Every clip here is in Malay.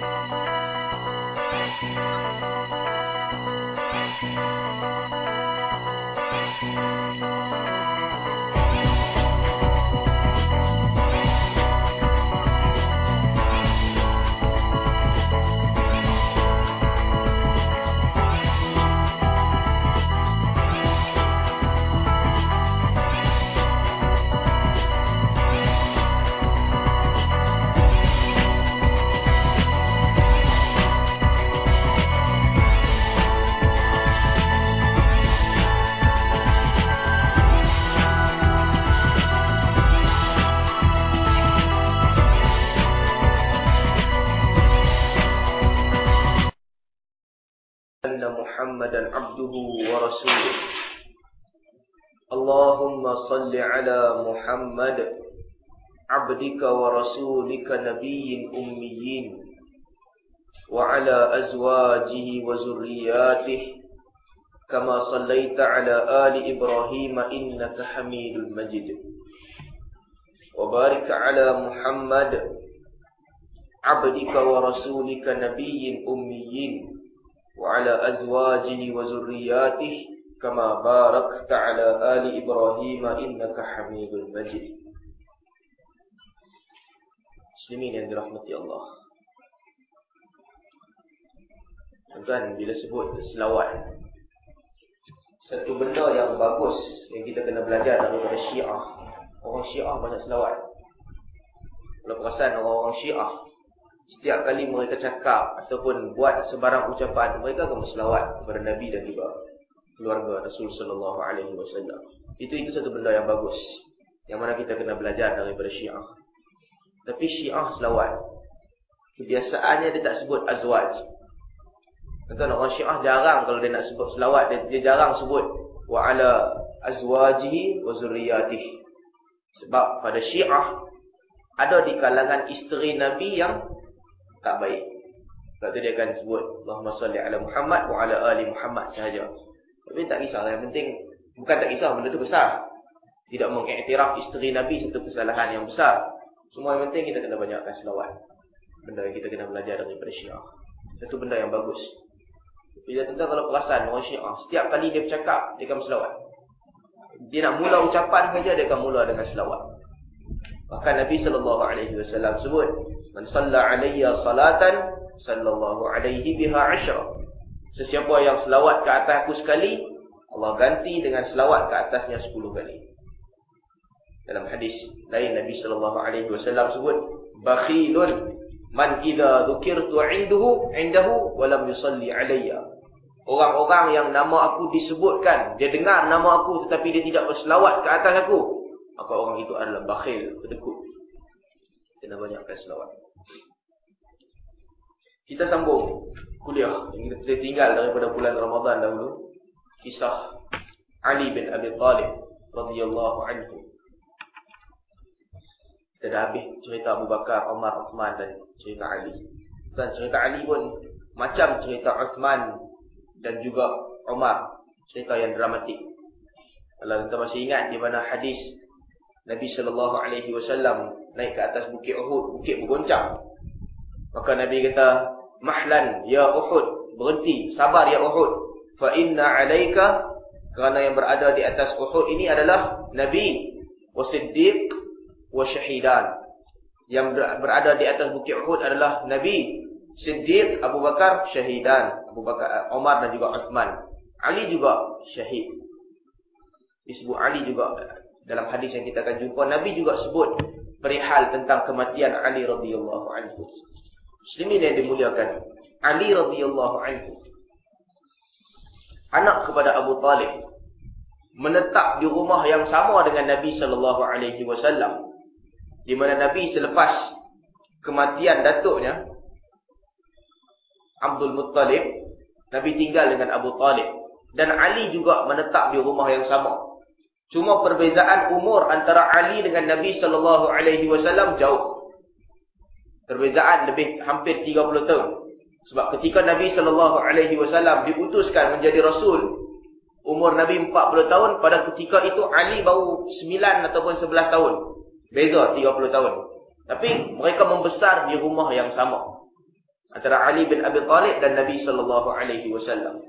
Música محمدا عبده ورسوله. اللهم صل على محمد عبدك ورسولك نبي أميين وعلى أزواجه وزرياته كما صليت على آل إبراهيم إنك حميد مجيد. وبارك على محمد عبدك ورسولك نبي أميين وعلى أزواجه وزرياته كما باركت على آل إبراهيم إنك حميد مجيد Muslimin yang dirahmati Allah Tuan bila sebut selawat Satu benda yang bagus Yang kita kena belajar daripada syiah Orang syiah banyak selawat Kalau perasan orang-orang syiah Setiap kali mereka cakap ataupun buat sebarang ucapan, mereka akan berselawat kepada Nabi dan juga keluarga Rasul sallallahu alaihi wasallam. Itu itu satu benda yang bagus. Yang mana kita kena belajar daripada Syiah. Tapi Syiah selawat. Kebiasaannya dia tak sebut azwaj. Kata orang Syiah jarang kalau dia nak sebut selawat, dia, dia jarang sebut wa ala azwajihi wa zurriyyatihi. Sebab pada Syiah ada di kalangan isteri Nabi yang tak baik. Sebab tu dia akan sebut Allahumma salli ala Muhammad wa ala ali Muhammad sahaja. Tapi tak kisah yang penting bukan tak kisah benda tu besar. Tidak mengiktiraf isteri Nabi satu kesalahan yang besar. Semua yang penting kita kena banyakkan selawat. Benda yang kita kena belajar daripada Syiah. Satu benda yang bagus. Bila tentang kalau perasan orang Syiah, setiap kali dia bercakap dia akan selawat. Dia nak mula ucapan saja dia akan mula dengan selawat. Bahkan Nabi sallallahu alaihi wasallam sebut Man salla alayya salatan sallallahu alaihi biha ashra. Sesiapa yang selawat ke atas aku sekali, Allah ganti dengan selawat ke atasnya 10 kali. Dalam hadis lain Nabi sallallahu alaihi wasallam sebut, "Bakhilun man idza dzukirtu 'indahu 'indahu wa lam yusalli alayya." Orang-orang yang nama aku disebutkan, dia dengar nama aku tetapi dia tidak berselawat ke atas aku, maka orang itu adalah bakhil, kedekut. Kena banyakkan selawat. Kita sambung kuliah yang kita tinggal daripada bulan Ramadan dahulu. Kisah Ali bin Abi Talib radhiyallahu anhu. Kita dah habis cerita Abu Bakar, Umar, Uthman dan cerita Ali. Dan cerita Ali pun macam cerita Uthman dan juga Umar. Cerita yang dramatik. Kalau kita masih ingat di mana hadis Nabi sallallahu alaihi wasallam naik ke atas bukit Uhud, bukit bergoncang. Maka Nabi kata, mahlan ya Uhud berhenti sabar ya Uhud. Fa inna alaika kerana yang berada di atas Uhud ini adalah nabi wasiddiq wasyahidan yang berada di atas bukit Uhud adalah nabi siddiq Abu Bakar syahidan Abu Bakar Umar dan juga Uthman. Ali juga syahid. Disebut Ali juga dalam hadis yang kita akan jumpa nabi juga sebut perihal tentang kematian Ali radhiyallahu anhu Muslimin yang dimuliakan. Ali radhiyallahu anhu. Anak kepada Abu Talib. Menetap di rumah yang sama dengan Nabi sallallahu alaihi wasallam. Di mana Nabi selepas kematian datuknya Abdul Muttalib, Nabi tinggal dengan Abu Talib dan Ali juga menetap di rumah yang sama. Cuma perbezaan umur antara Ali dengan Nabi sallallahu alaihi wasallam jauh. Perbezaan lebih hampir 30 tahun. Sebab ketika Nabi SAW diutuskan menjadi Rasul, umur Nabi 40 tahun, pada ketika itu Ali baru 9 ataupun 11 tahun. Beza 30 tahun. Tapi mereka membesar di rumah yang sama. antara Ali bin Abi Talib dan Nabi sallallahu alaihi wasallam.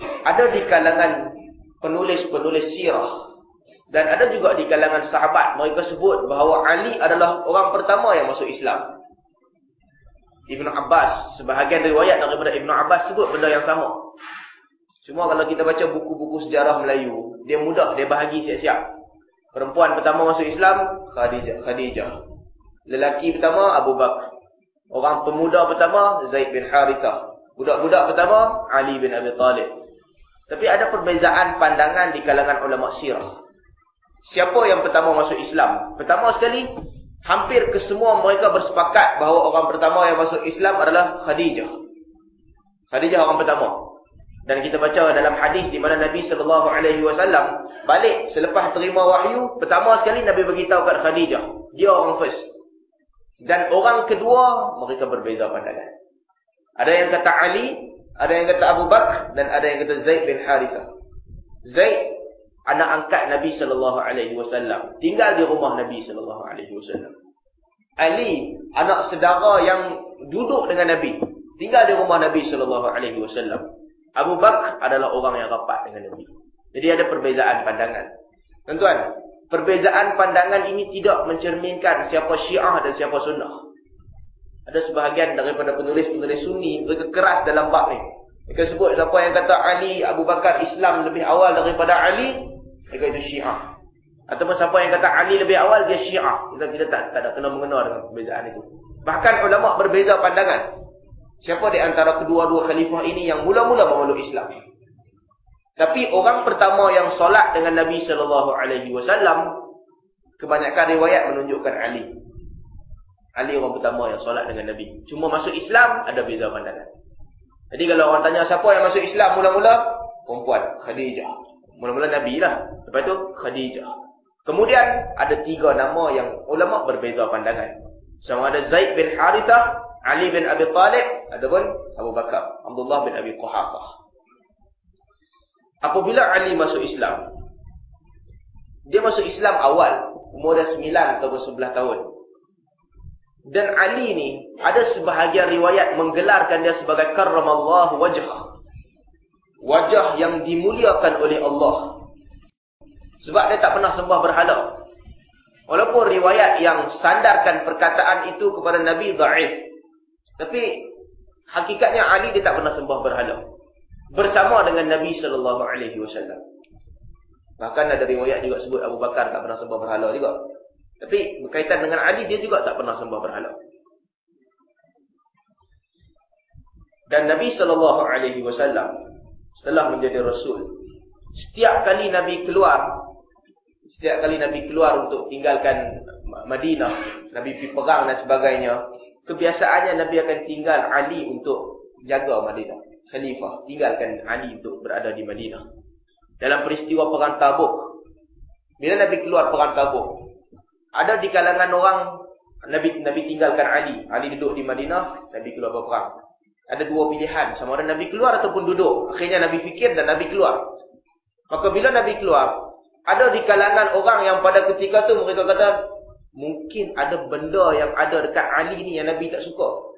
Ada di kalangan penulis-penulis sirah dan ada juga di kalangan sahabat mereka sebut bahawa Ali adalah orang pertama yang masuk Islam. Ibn Abbas, sebahagian riwayat daripada Ibn Abbas sebut benda yang sama. Cuma kalau kita baca buku-buku sejarah Melayu, dia mudah, dia bahagi siap-siap. Perempuan pertama masuk Islam, Khadijah. Khadijah. Lelaki pertama Abu Bakar. Orang pemuda pertama Zaid bin Harithah. Budak-budak pertama Ali bin Abi Talib. Tapi ada perbezaan pandangan di kalangan ulama sirah. Siapa yang pertama masuk Islam? Pertama sekali, hampir kesemua mereka bersepakat bahawa orang pertama yang masuk Islam adalah Khadijah. Khadijah orang pertama. Dan kita baca dalam hadis di mana Nabi sallallahu alaihi wasallam balik selepas terima wahyu, pertama sekali Nabi beritahu kat Khadijah, dia orang first. Dan orang kedua, mereka berbeza pandangan. Ada yang kata Ali, ada yang kata Abu Bakar, dan ada yang kata Zaid bin Harithah. Zaid, anak angkat Nabi SAW. Tinggal di rumah Nabi SAW. Ali, anak sedara yang duduk dengan Nabi. Tinggal di rumah Nabi SAW. Abu Bakar adalah orang yang rapat dengan Nabi. Jadi ada perbezaan pandangan. Tuan-tuan, perbezaan pandangan ini tidak mencerminkan siapa syiah dan siapa sunnah. Ada sebahagian daripada penulis-penulis sunni mereka keras dalam bab ni. Mereka sebut siapa yang kata Ali Abu Bakar Islam lebih awal daripada Ali, mereka itu syiah. Ataupun siapa yang kata Ali lebih awal dia syiah. Kita kita tak tak ada kena mengenal dengan perbezaan itu. Bahkan ulama berbeza pandangan. Siapa di antara kedua-dua khalifah ini yang mula-mula memeluk Islam? Tapi orang pertama yang solat dengan Nabi sallallahu alaihi wasallam kebanyakan riwayat menunjukkan Ali. Ali orang pertama yang solat dengan Nabi. Cuma masuk Islam ada beza pandangan. Jadi kalau orang tanya siapa yang masuk Islam mula-mula? Perempuan, Khadijah. Mula-mula Nabi lah. Lepas tu Khadijah. Kemudian ada tiga nama yang ulama berbeza pandangan. Sama ada Zaid bin Harithah, Ali bin Abi Talib, ataupun Abu Bakar, Abdullah bin Abi Quhafah. Apabila Ali masuk Islam, dia masuk Islam awal, umur dia 9 atau 11 tahun. Dan Ali ni ada sebahagian riwayat menggelarkan dia sebagai karramallahu wajhah. Wajah yang dimuliakan oleh Allah. Sebab dia tak pernah sembah berhala. Walaupun riwayat yang sandarkan perkataan itu kepada Nabi dhaif. Tapi hakikatnya Ali dia tak pernah sembah berhala bersama dengan Nabi sallallahu alaihi wasallam. Bahkan ada riwayat juga sebut Abu Bakar tak pernah sembah berhala juga. Tapi berkaitan dengan Ali dia juga tak pernah sembah berhala. Dan Nabi sallallahu alaihi wasallam setelah menjadi rasul, setiap kali Nabi keluar, setiap kali Nabi keluar untuk tinggalkan Madinah, Nabi pergi perang dan sebagainya, kebiasaannya Nabi akan tinggal Ali untuk jaga Madinah khalifah tinggalkan Ali untuk berada di Madinah. Dalam peristiwa perang Tabuk, bila Nabi keluar perang Tabuk, ada di kalangan orang Nabi Nabi tinggalkan Ali. Ali duduk di Madinah, Nabi keluar berperang. Ada dua pilihan, sama ada Nabi keluar ataupun duduk. Akhirnya Nabi fikir dan Nabi keluar. Maka bila Nabi keluar, ada di kalangan orang yang pada ketika tu mereka kata, mungkin ada benda yang ada dekat Ali ni yang Nabi tak suka.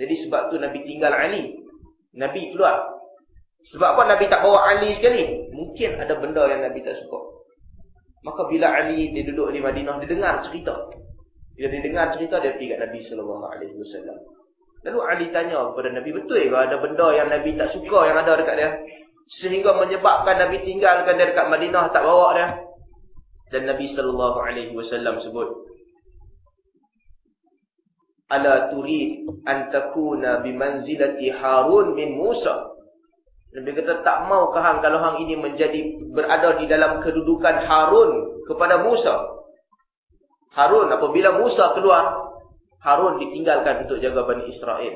Jadi sebab tu Nabi tinggal Ali. Nabi keluar. Sebab apa Nabi tak bawa Ali sekali? Mungkin ada benda yang Nabi tak suka. Maka bila Ali dia duduk di Madinah, dia dengar cerita. Bila dia dengar cerita, dia pergi kat Nabi SAW. Lalu Ali tanya kepada Nabi, betul ke ada benda yang Nabi tak suka yang ada dekat dia? Sehingga menyebabkan Nabi tinggalkan dia dekat Madinah, tak bawa dia. Dan Nabi SAW sebut, ala turid an takuna bimanzilati Harun min Musa. Nabi kata tak mau hang kalau hang ini menjadi berada di dalam kedudukan Harun kepada Musa. Harun apabila Musa keluar, Harun ditinggalkan untuk jaga Bani Israel.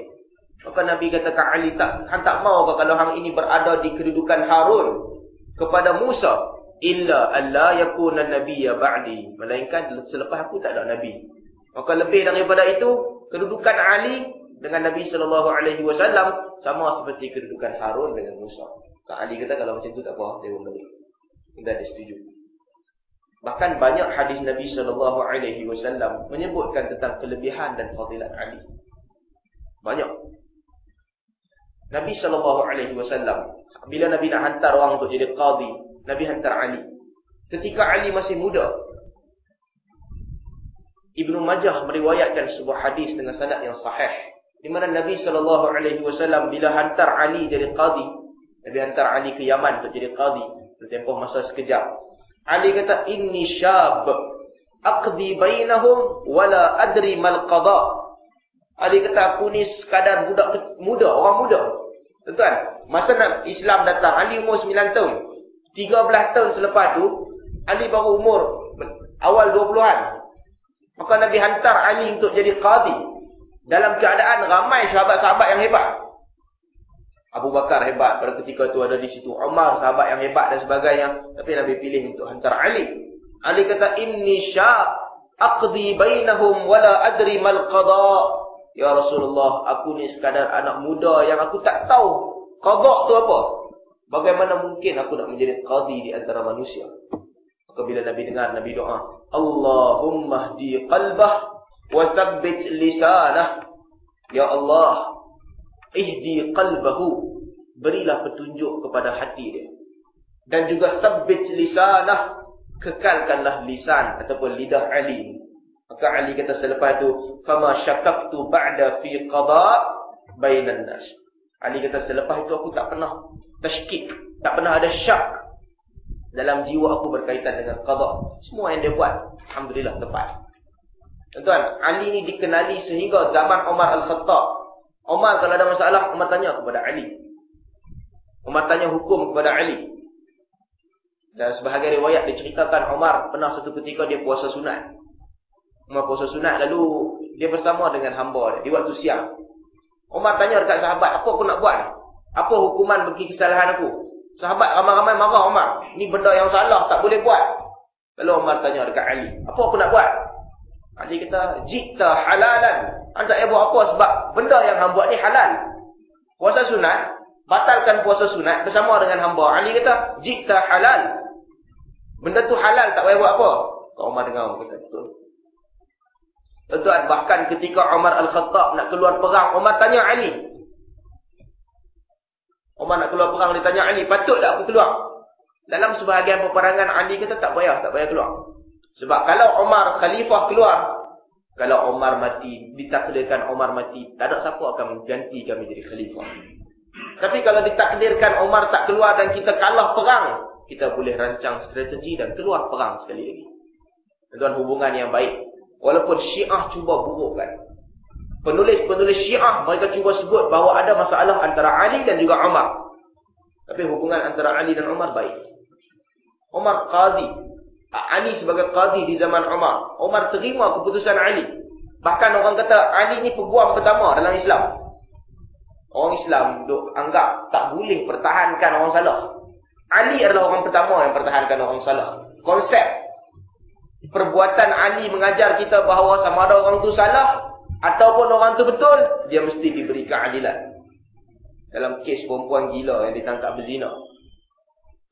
Maka Nabi kata ke Ali tak hang tak mau kalau hang ini berada di kedudukan Harun kepada Musa illa alla yakuna nabiyya ba'di. Melainkan selepas aku tak ada nabi. Maka lebih daripada itu kedudukan Ali dengan Nabi sallallahu alaihi wasallam sama seperti kedudukan Harun dengan Musa. Kak Ali kata kalau macam tu tak apa, dia boleh. Kita setuju. Bahkan banyak hadis Nabi sallallahu alaihi wasallam menyebutkan tentang kelebihan dan fadilat Ali. Banyak. Nabi sallallahu alaihi wasallam bila Nabi nak hantar orang untuk jadi qadi, Nabi hantar Ali. Ketika Ali masih muda, Ibnu Majah meriwayatkan sebuah hadis dengan sanad yang sahih di mana Nabi wasallam bila hantar Ali jadi qadi, Nabi hantar Ali ke Yaman untuk jadi qadi, bertempoh masa sekejap. Ali kata inni syab aqdi bainahum wala adri mal qada. Ali kata aku ni sekadar budak muda, orang muda. Tuan, masa nak Islam datang Ali umur 9 tahun. 13 tahun selepas tu Ali baru umur awal 20-an. Maka Nabi hantar Ali untuk jadi qadi. Dalam keadaan ramai sahabat-sahabat yang hebat. Abu Bakar hebat pada ketika itu ada di situ. Umar sahabat yang hebat dan sebagainya. Tapi Nabi pilih untuk hantar Ali. Ali kata, Inni syab aqdi bainahum wala adri mal qada. Ya Rasulullah, aku ni sekadar anak muda yang aku tak tahu. Qada tu apa? Bagaimana mungkin aku nak menjadi qadi di antara manusia? Maka bila Nabi dengar, Nabi doa. Allahumma hdi qalbah thabbit lisanah. Ya Allah, ihdi qalbahu berilah petunjuk kepada hati dia. Dan juga sabbit lisanah kekalkanlah lisan ataupun lidah Ali. Maka Ali kata selepas itu fama syakaktu ba'da fi qada bainan nas. Ali kata selepas itu aku tak pernah tashkik tak pernah ada syak dalam jiwa aku berkaitan dengan qada. Semua yang dia buat alhamdulillah tepat tuan Ali ni dikenali sehingga zaman Umar Al-Khattab Umar kalau ada masalah, Umar tanya kepada Ali. Umar tanya hukum kepada Ali. Dan sebahagian riwayat diceritakan Umar pernah satu ketika dia puasa sunat. Umar puasa sunat lalu dia bersama dengan hamba dia di waktu siang. Umar tanya dekat sahabat, apa aku nak buat? Apa hukuman bagi kesalahan aku? Sahabat ramai-ramai marah Umar. Ini benda yang salah, tak boleh buat. Lalu Umar tanya dekat Ali, apa aku nak buat? Ali kata, jikta halalan. Anda tak buat apa sebab benda yang hamba buat ni halal. Puasa sunat, batalkan puasa sunat bersama dengan hamba. Ali kata, jika halal. Benda tu halal, tak payah buat apa. Kau Umar dengar, kata, betul. Tuan, bahkan ketika Umar Al-Khattab nak keluar perang, Umar tanya Ali. Umar nak keluar perang, dia tanya Ali, patut tak aku keluar? Dalam sebahagian peperangan, Ali kata, tak payah, tak payah keluar. Sebab kalau Umar Khalifah keluar, kalau Omar mati, ditakdirkan Omar mati, tak ada siapa akan mengganti kami jadi khalifah. Tapi kalau ditakdirkan Omar tak keluar dan kita kalah perang, kita boleh rancang strategi dan keluar perang sekali lagi. Tuan hubungan yang baik. Walaupun Syiah cuba burukkan. Penulis-penulis Syiah mereka cuba sebut bahawa ada masalah antara Ali dan juga Omar. Tapi hubungan antara Ali dan Omar baik. Omar qadi Ali sebagai qadi di zaman Umar. Umar terima keputusan Ali. Bahkan orang kata Ali ni peguam pertama dalam Islam. Orang Islam duk anggap tak boleh pertahankan orang salah. Ali adalah orang pertama yang pertahankan orang salah. Konsep perbuatan Ali mengajar kita bahawa sama ada orang tu salah ataupun orang tu betul, dia mesti diberi keadilan. Dalam kes perempuan gila yang ditangkap berzina.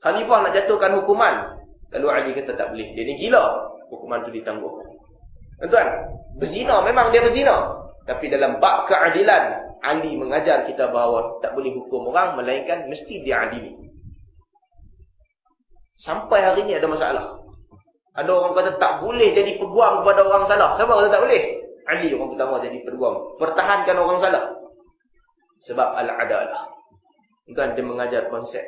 Khalifah nak jatuhkan hukuman, Lalu Ali kata tak boleh. Dia ni gila. Hukuman tu ditangguh. Tuan, berzina memang dia berzina. Tapi dalam bab keadilan, Ali mengajar kita bahawa tak boleh hukum orang, melainkan mesti diadili. Sampai hari ini ada masalah. Ada orang kata tak boleh jadi peguam kepada orang salah. Siapa kata tak boleh? Ali orang pertama jadi peguam. Pertahankan orang salah. Sebab al-adalah. Bukan dia mengajar konsep.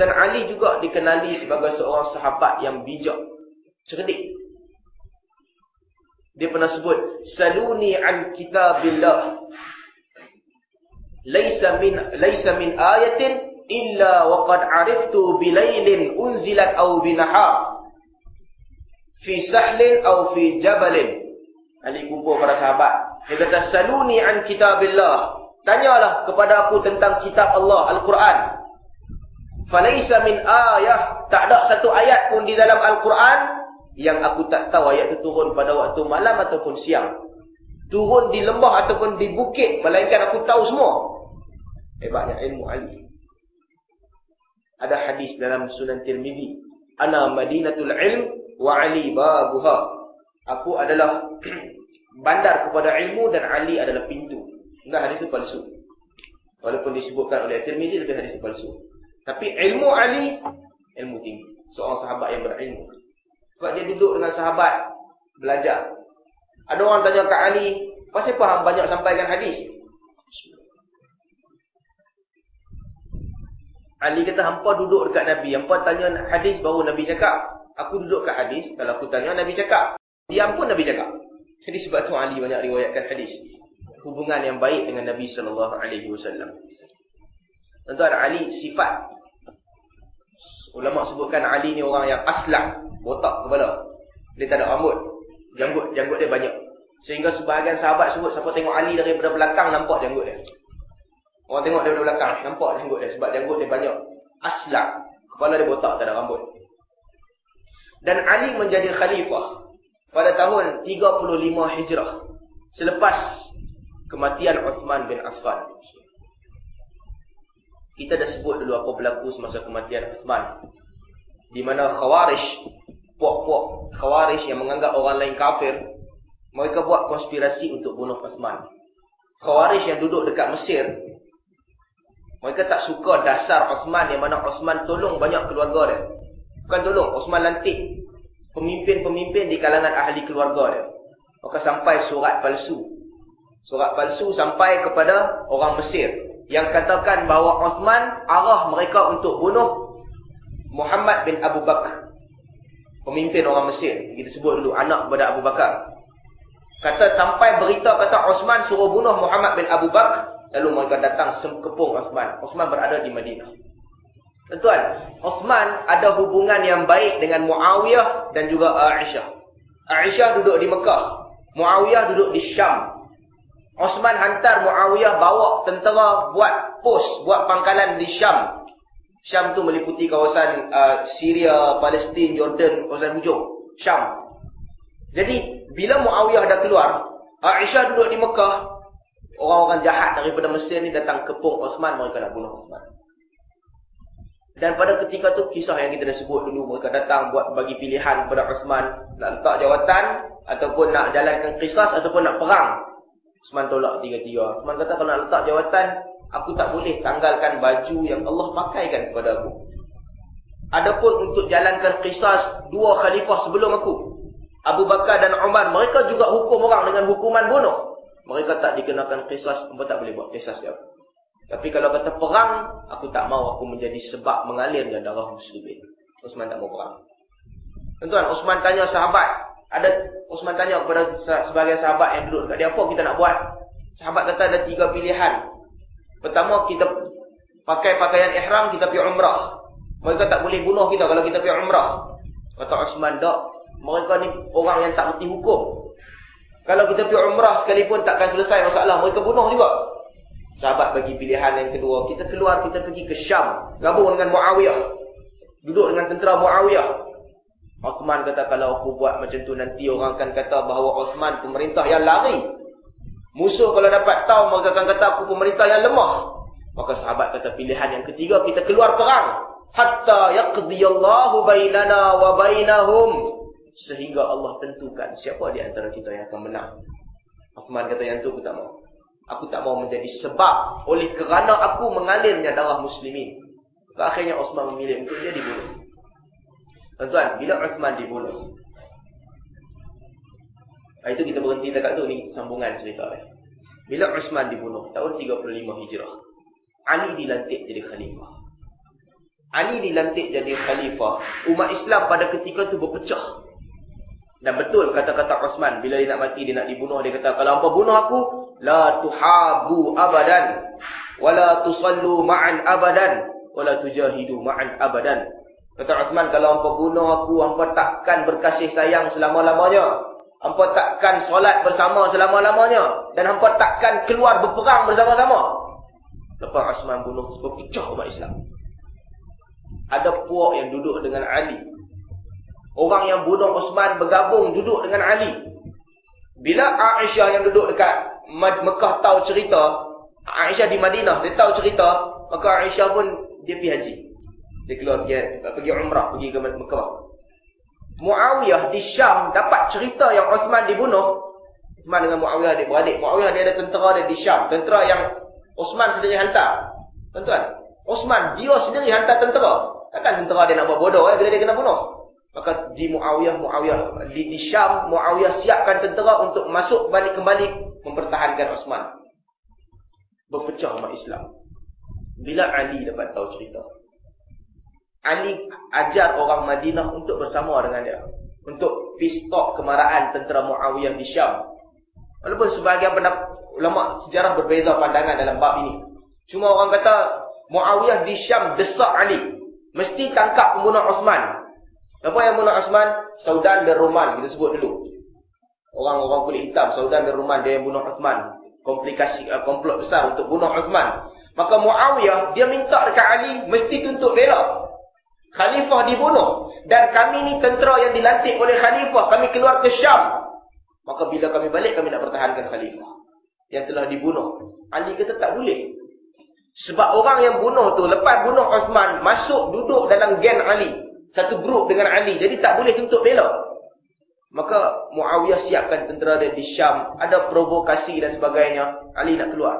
Dan Ali juga dikenali sebagai seorang sahabat yang bijak. Cerdik. Dia pernah sebut, Saluni an kitabillah. Laisa min, laisa min ayatin illa waqad ariftu bilailin unzilat au binahar. Fi sahlin au fi jabalin. Ali kumpul para sahabat. Dia kata, Saluni an kitabillah. Tanyalah kepada aku tentang kitab Allah, Al-Quran. Falaisa min ayah. Tak ada satu ayat pun di dalam Al-Quran. Yang aku tak tahu ayat itu turun pada waktu malam ataupun siang. Turun di lembah ataupun di bukit. Melainkan aku tahu semua. Hebatnya ilmu Ali. Ada hadis dalam Sunan Tirmidhi. Ana Madinatul Ilm wa Ali babuha. Aku adalah bandar kepada ilmu dan Ali adalah pintu. Enggak hadis itu palsu. Walaupun disebutkan oleh Tirmizi tapi hadis itu palsu. Tapi ilmu Ali ilmu tinggi. Seorang sahabat yang berilmu. Sebab dia duduk dengan sahabat belajar. Ada orang tanya kat Ali, pasal apa hang banyak sampaikan hadis? Ali kata hampa duduk dekat Nabi, hampa tanya hadis baru Nabi cakap. Aku duduk kat hadis, kalau aku tanya Nabi cakap. Diam pun Nabi cakap. Jadi sebab tu Ali banyak riwayatkan hadis. Hubungan yang baik dengan Nabi wasallam. Tentu ada Ali sifat. Ulama sebutkan Ali ni orang yang aslam, botak kepala. Dia tak ada rambut. Janggut janggut dia banyak. Sehingga sebahagian sahabat sebut siapa tengok Ali daripada belakang nampak janggut dia. Orang tengok daripada belakang nampak janggut dia sebab janggut dia banyak. Aslam. Kepala dia botak tak ada rambut. Dan Ali menjadi khalifah pada tahun 35 Hijrah selepas kematian Uthman bin Affan. Kita dah sebut dulu apa berlaku semasa kematian Uthman. Di mana Khawarij, puak-puak Khawarij yang menganggap orang lain kafir, mereka buat konspirasi untuk bunuh Uthman. Khawarij yang duduk dekat Mesir, mereka tak suka dasar Uthman yang mana Uthman tolong banyak keluarga dia. Bukan tolong, Uthman lantik pemimpin-pemimpin di kalangan ahli keluarga dia. Maka sampai surat palsu. Surat palsu sampai kepada orang Mesir. Yang katakan bahawa Osman arah mereka untuk bunuh Muhammad bin Abu Bakar. Pemimpin orang Mesir. Kita sebut dulu anak kepada Abu Bakar. Kata sampai berita kata Osman suruh bunuh Muhammad bin Abu Bakar. Lalu mereka datang sekepung Osman. Osman berada di Madinah. Tuan, Osman ada hubungan yang baik dengan Muawiyah dan juga Aisyah. Aisyah duduk di Mekah. Muawiyah duduk di Syam. Osman hantar Muawiyah bawa tentera buat pos, buat pangkalan di Syam. Syam tu meliputi kawasan uh, Syria, Palestin, Jordan, kawasan hujung. Syam. Jadi, bila Muawiyah dah keluar, Aisyah duduk di Mekah, orang-orang jahat daripada Mesir ni datang kepung Osman, mereka nak bunuh Osman. Dan pada ketika tu kisah yang kita dah sebut dulu mereka datang buat bagi pilihan kepada Uthman nak letak jawatan ataupun nak jalankan kisah ataupun nak perang. Uthman tolak tiga-tiga. Uthman kata kalau nak letak jawatan aku tak boleh tanggalkan baju yang Allah pakaikan kepada aku. Adapun untuk jalankan kisah dua khalifah sebelum aku Abu Bakar dan Umar mereka juga hukum orang dengan hukuman bunuh. Mereka tak dikenakan kisah, mereka tak boleh buat kisah dia. Tapi kalau kata perang, aku tak mau aku menjadi sebab mengalirnya darah muslimin. Osman tak mau perang. Tuan-tuan, Osman tanya sahabat. Ada Osman tanya kepada sebagai sahabat yang duduk dekat dia, apa kita nak buat? Sahabat kata ada tiga pilihan. Pertama, kita pakai pakaian ihram, kita pergi umrah. Mereka tak boleh bunuh kita kalau kita pergi umrah. Kata Osman, tak. Mereka ni orang yang tak berhenti hukum. Kalau kita pergi umrah sekalipun takkan selesai masalah. Mereka bunuh juga. Sahabat bagi pilihan yang kedua. Kita keluar, kita pergi ke Syam. Gabung dengan Muawiyah. Duduk dengan tentera Muawiyah. Osman kata, kalau aku buat macam tu nanti orang akan kata bahawa Osman pemerintah yang lari. Musuh kalau dapat tahu, mereka akan kata aku pemerintah yang lemah. Maka sahabat kata pilihan yang ketiga, kita keluar perang. Hatta yaqdiyallahu bainana wa bainahum. Sehingga Allah tentukan siapa di antara kita yang akan menang. Osman kata yang tu aku tak mahu. Aku tak mau menjadi sebab oleh kerana aku mengalirnya darah muslimin. Akhirnya Osman memilih untuk dia dibunuh. Tuan-tuan, bila Osman dibunuh. Itu kita berhenti dekat tu ni sambungan cerita. Eh. Bila Osman dibunuh tahun 35 Hijrah. Ali dilantik jadi khalifah. Ali dilantik jadi khalifah. Umat Islam pada ketika tu berpecah. Dan betul kata-kata Osman bila dia nak mati dia nak dibunuh dia kata kalau hangpa bunuh aku la tuhabu abadan wala tusallu ma'an abadan wala tujahidu ma'an abadan. Kata Osman kalau hangpa bunuh aku hangpa takkan berkasih sayang selama-lamanya. Hangpa takkan solat bersama selama-lamanya dan hangpa takkan keluar berperang bersama-sama. Lepas Osman bunuh berpecah umat Islam. Ada puak yang duduk dengan Ali Orang yang bunuh Osman bergabung duduk dengan Ali. Bila Aisyah yang duduk dekat Mekah tahu cerita, Aisyah di Madinah, dia tahu cerita, maka Aisyah pun dia pergi haji. Dia keluar pergi, pergi umrah, pergi ke Mekah. Muawiyah di Syam dapat cerita yang Osman dibunuh. Osman dengan Muawiyah dia beradik. Muawiyah dia ada tentera dia di Syam. Tentera yang Osman sendiri hantar. Tuan-tuan. Osman dia sendiri hantar tentera. Takkan tentera dia nak buat bodoh eh, bila dia kena bunuh. Maka di Muawiyah, Muawiyah di, di Syam, Muawiyah siapkan tentera untuk masuk balik kembali mempertahankan Osman. Berpecah umat Islam. Bila Ali dapat tahu cerita. Ali ajar orang Madinah untuk bersama dengan dia. Untuk pistop kemarahan tentera Muawiyah di Syam. Walaupun sebahagian ulama sejarah berbeza pandangan dalam bab ini. Cuma orang kata Muawiyah di Syam desak Ali. Mesti tangkap pembunuh Osman. Siapa yang bunuh Osman? Saudan bin Roman. Kita sebut dulu. Orang-orang kulit hitam. Saudan bin Roman. Dia yang bunuh Osman. Komplikasi, uh, komplot besar untuk bunuh Osman. Maka Muawiyah, dia minta dekat Ali. Mesti tuntut bela. Khalifah dibunuh. Dan kami ni tentera yang dilantik oleh Khalifah. Kami keluar ke Syam. Maka bila kami balik, kami nak pertahankan Khalifah. Yang telah dibunuh. Ali kata tak boleh. Sebab orang yang bunuh tu lepas bunuh Osman masuk duduk dalam gen Ali. Satu grup dengan Ali. Jadi tak boleh tuntut bela. Maka Muawiyah siapkan tentera dia di Syam. Ada provokasi dan sebagainya. Ali nak keluar.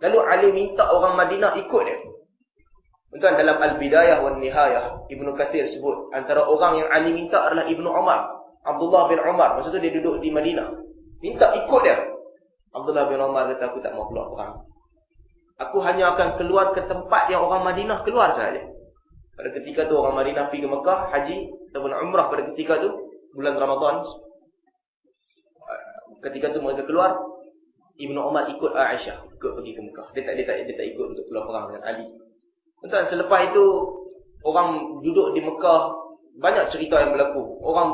Lalu Ali minta orang Madinah ikut dia. Tuan dalam Al-Bidayah wa Nihayah. Ibnu Kathir sebut. Antara orang yang Ali minta adalah Ibnu Umar. Abdullah bin Umar. Masa tu dia duduk di Madinah. Minta ikut dia. Abdullah bin Umar kata aku tak mau keluar perang. Aku hanya akan keluar ke tempat yang orang Madinah keluar saja. Pada ketika tu orang Madinah pergi ke Mekah, haji ataupun umrah pada ketika tu, bulan Ramadan. Ketika tu mereka keluar, Ibnu Umar ikut Aisyah, ikut pergi ke Mekah. Dia tak dia tak dia tak ikut untuk keluar perang dengan Ali. Tuan selepas itu orang duduk di Mekah banyak cerita yang berlaku. Orang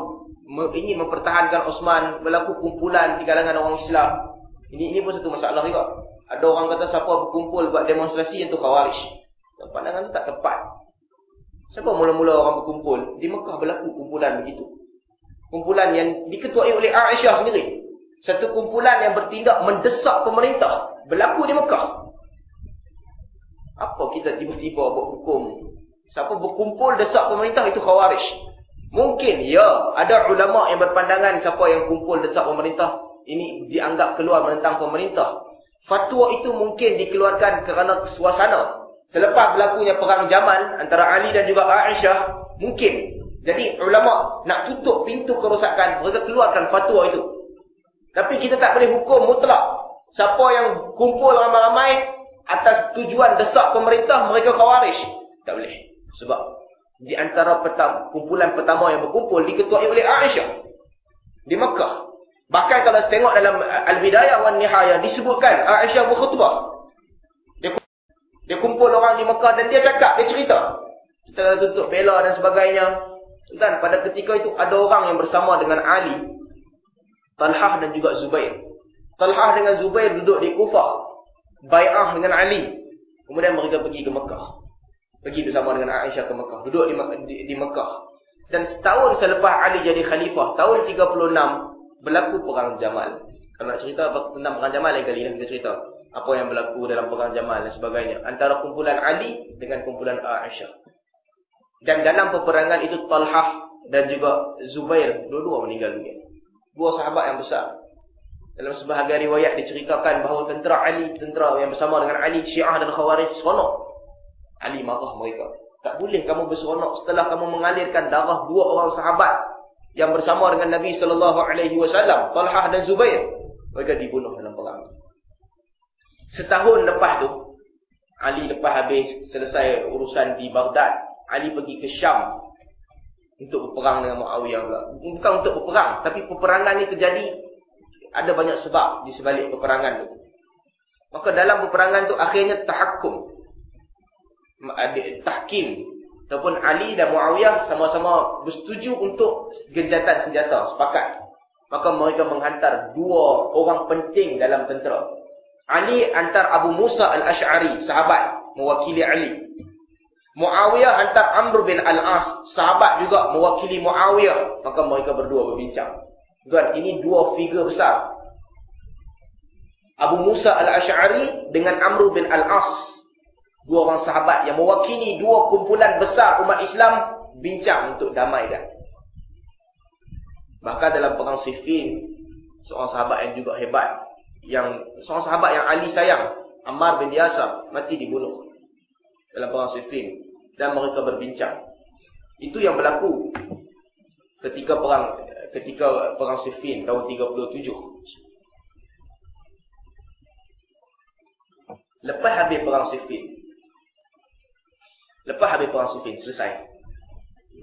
ingin mempertahankan Osman, berlaku kumpulan di kalangan orang Islam. Ini ini pun satu masalah juga. Ada orang kata siapa berkumpul buat demonstrasi yang tu khawarij. Pandangan tu tak tepat. Siapa mula-mula orang berkumpul? Di Mekah berlaku kumpulan begitu. Kumpulan yang diketuai oleh Aisyah sendiri. Satu kumpulan yang bertindak mendesak pemerintah. Berlaku di Mekah. Apa kita tiba-tiba buat hukum? Siapa berkumpul desak pemerintah itu khawarij. Mungkin ya ada ulama yang berpandangan siapa yang kumpul desak pemerintah ini dianggap keluar menentang pemerintah. Fatwa itu mungkin dikeluarkan kerana suasana. Selepas berlakunya perang Jamal antara Ali dan juga Aisyah, mungkin. Jadi ulama nak tutup pintu kerosakan, mereka keluarkan fatwa itu. Tapi kita tak boleh hukum mutlak. Siapa yang kumpul ramai-ramai atas tujuan desak pemerintah, mereka khawarij. Tak boleh. Sebab di antara petam, kumpulan pertama yang berkumpul diketuai oleh Aisyah. Di Makkah. Bahkan kalau tengok dalam uh, Al-Bidayah wan Nihayah disebutkan Aisyah berkhutbah. Dia, dia kumpul orang di Mekah dan dia cakap, dia cerita. Kita tutup bela dan sebagainya. Dan pada ketika itu ada orang yang bersama dengan Ali. Talhah dan juga Zubair. Talhah dengan Zubair duduk di Kufah. Bai'ah dengan Ali. Kemudian mereka pergi ke Mekah. Pergi bersama dengan Aisyah ke Mekah. Duduk di, di, di Mekah. Dan setahun selepas Ali jadi khalifah. Tahun 36 berlaku perang Jamal. Kalau nak cerita tentang perang Jamal lain kali kita cerita apa yang berlaku dalam perang Jamal dan sebagainya antara kumpulan Ali dengan kumpulan Aisyah. Dan dalam peperangan itu Talhah dan juga Zubair dua-dua meninggal dunia. Dua sahabat yang besar. Dalam sebahagian riwayat diceritakan bahawa tentera Ali, tentera yang bersama dengan Ali, Syiah dan Khawarij seronok. Ali marah mereka. Tak boleh kamu berseronok setelah kamu mengalirkan darah dua orang sahabat yang bersama dengan Nabi sallallahu alaihi wasallam, Talhah dan Zubair, mereka dibunuh dalam perang. Setahun lepas tu, Ali lepas habis selesai urusan di Baghdad, Ali pergi ke Syam untuk berperang dengan Muawiyah pula. Bukan untuk berperang, tapi peperangan ni terjadi ada banyak sebab di sebalik peperangan tu. Maka dalam peperangan tu akhirnya tahakkum. Tahkim ataupun Ali dan Muawiyah sama-sama bersetuju untuk genjatan senjata, sepakat. Maka mereka menghantar dua orang penting dalam tentera. Ali hantar Abu Musa al-Ash'ari, sahabat, mewakili Ali. Muawiyah hantar Amr bin al-As, sahabat juga mewakili Muawiyah. Maka mereka berdua berbincang. Tuan, ini dua figure besar. Abu Musa al-Ash'ari dengan Amr bin al-As Dua orang sahabat yang mewakili dua kumpulan besar umat Islam bincang untuk damaikan. Bahkan dalam perang Siffin, seorang sahabat yang juga hebat, yang seorang sahabat yang Ali sayang, Ammar bin Yasar, mati dibunuh dalam perang Siffin dan mereka berbincang. Itu yang berlaku ketika perang ketika perang Siffin tahun 37. Lepas habis perang Siffin, Lepas habis perang Siffin selesai.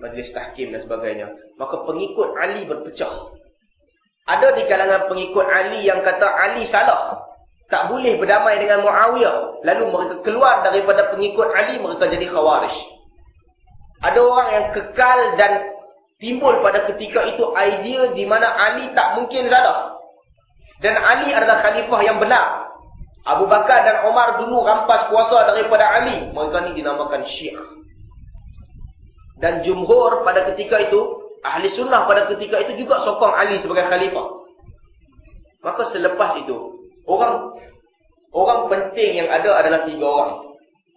Majlis tahkim dan sebagainya. Maka pengikut Ali berpecah. Ada di kalangan pengikut Ali yang kata Ali salah. Tak boleh berdamai dengan Muawiyah. Lalu mereka keluar daripada pengikut Ali, mereka jadi khawarij. Ada orang yang kekal dan timbul pada ketika itu idea di mana Ali tak mungkin salah. Dan Ali adalah khalifah yang benar. Abu Bakar dan Omar dulu rampas kuasa daripada Ali. Mereka ni dinamakan Syiah. Dan jumhur pada ketika itu, ahli sunnah pada ketika itu juga sokong Ali sebagai khalifah. Maka selepas itu, orang orang penting yang ada adalah tiga orang.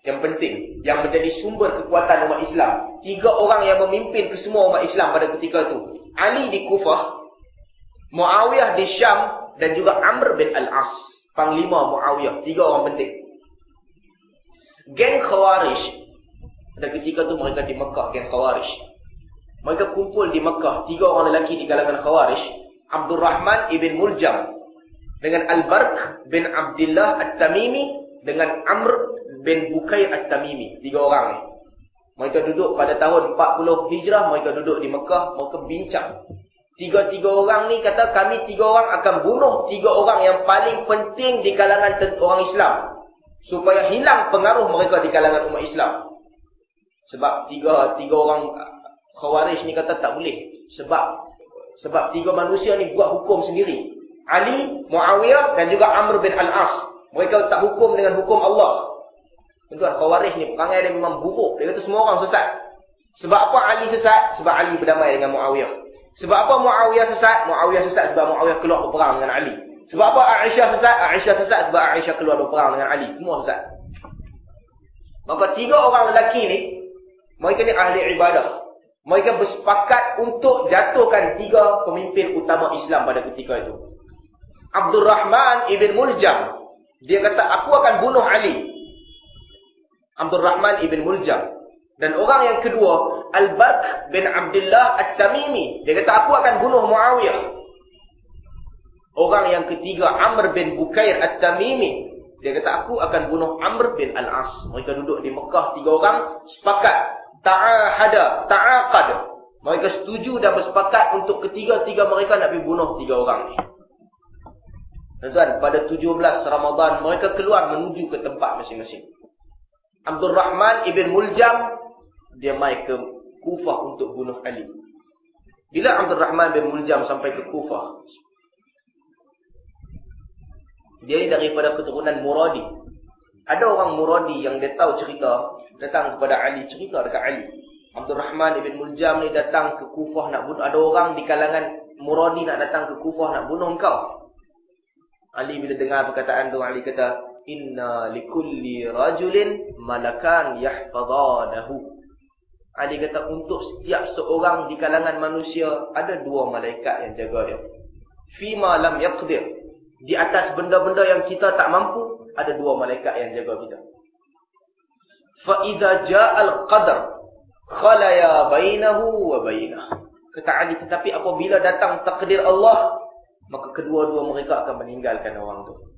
Yang penting, yang menjadi sumber kekuatan umat Islam. Tiga orang yang memimpin ke semua umat Islam pada ketika itu. Ali di Kufah, Muawiyah di Syam, dan juga Amr bin Al-As. Panglima Muawiyah. Tiga orang penting. Geng Khawarij. Pada ketika tu mereka di Mekah, geng Khawarij. Mereka kumpul di Mekah. Tiga orang lelaki di kalangan Khawarij. Abdul Rahman ibn Muljam. Dengan Al-Barq bin Abdullah At-Tamimi. Dengan Amr bin Bukair At-Tamimi. Tiga orang ni. Mereka duduk pada tahun 40 Hijrah. Mereka duduk di Mekah. Mereka bincang. Tiga-tiga orang ni kata kami tiga orang akan bunuh tiga orang yang paling penting di kalangan orang Islam. Supaya hilang pengaruh mereka di kalangan umat Islam. Sebab tiga tiga orang khawarij ni kata tak boleh. Sebab sebab tiga manusia ni buat hukum sendiri. Ali, Muawiyah dan juga Amr bin Al-As. Mereka tak hukum dengan hukum Allah. Tuan khawarij ni perangai dia memang buruk. Dia kata semua orang sesat. Sebab apa Ali sesat? Sebab Ali berdamai dengan Muawiyah. Sebab apa Muawiyah sesat? Muawiyah sesat sebab Muawiyah keluar berperang dengan Ali. Sebab apa Aisyah sesat? Aisyah sesat sebab Aisyah keluar berperang dengan Ali. Semua sesat. Maka tiga orang lelaki ni, mereka ni ahli ibadah. Mereka bersepakat untuk jatuhkan tiga pemimpin utama Islam pada ketika itu. Abdul Rahman ibn Muljam. Dia kata, aku akan bunuh Ali. Abdul Rahman ibn Muljam. Dan orang yang kedua, Al-Barq bin Abdullah At-Tamimi. Dia kata, aku akan bunuh Muawiyah. Orang yang ketiga, Amr bin Bukair At-Tamimi. Dia kata, aku akan bunuh Amr bin Al-As. Mereka duduk di Mekah, tiga orang, sepakat. Ta'ahada, ta'aqad. Mereka setuju dan bersepakat untuk ketiga-tiga mereka nak pergi bunuh tiga orang ni. Tuan, pada 17 Ramadan, mereka keluar menuju ke tempat masing-masing. Abdul Rahman ibn Muljam dia mai ke Kufah untuk bunuh Ali. Bila Abdul Rahman bin Muljam sampai ke Kufah, dia daripada keturunan Muradi. Ada orang Muradi yang dia tahu cerita, datang kepada Ali, cerita dekat Ali. Abdul Rahman ibn Muljam ni datang ke Kufah nak bunuh. Ada orang di kalangan Muradi nak datang ke Kufah nak bunuh kau. Ali bila dengar perkataan tu, Ali kata, inna likulli rajulin malakan yahfadhanahu. Ali kata untuk setiap seorang di kalangan manusia ada dua malaikat yang jaga dia. Fima lam yaqdir. Di atas benda-benda yang kita tak mampu ada dua malaikat yang jaga kita. Fa idza ja'al qadar khalaya bainahu wa bainah. Kata Ali tetapi apabila datang takdir Allah maka kedua-dua mereka akan meninggalkan orang tu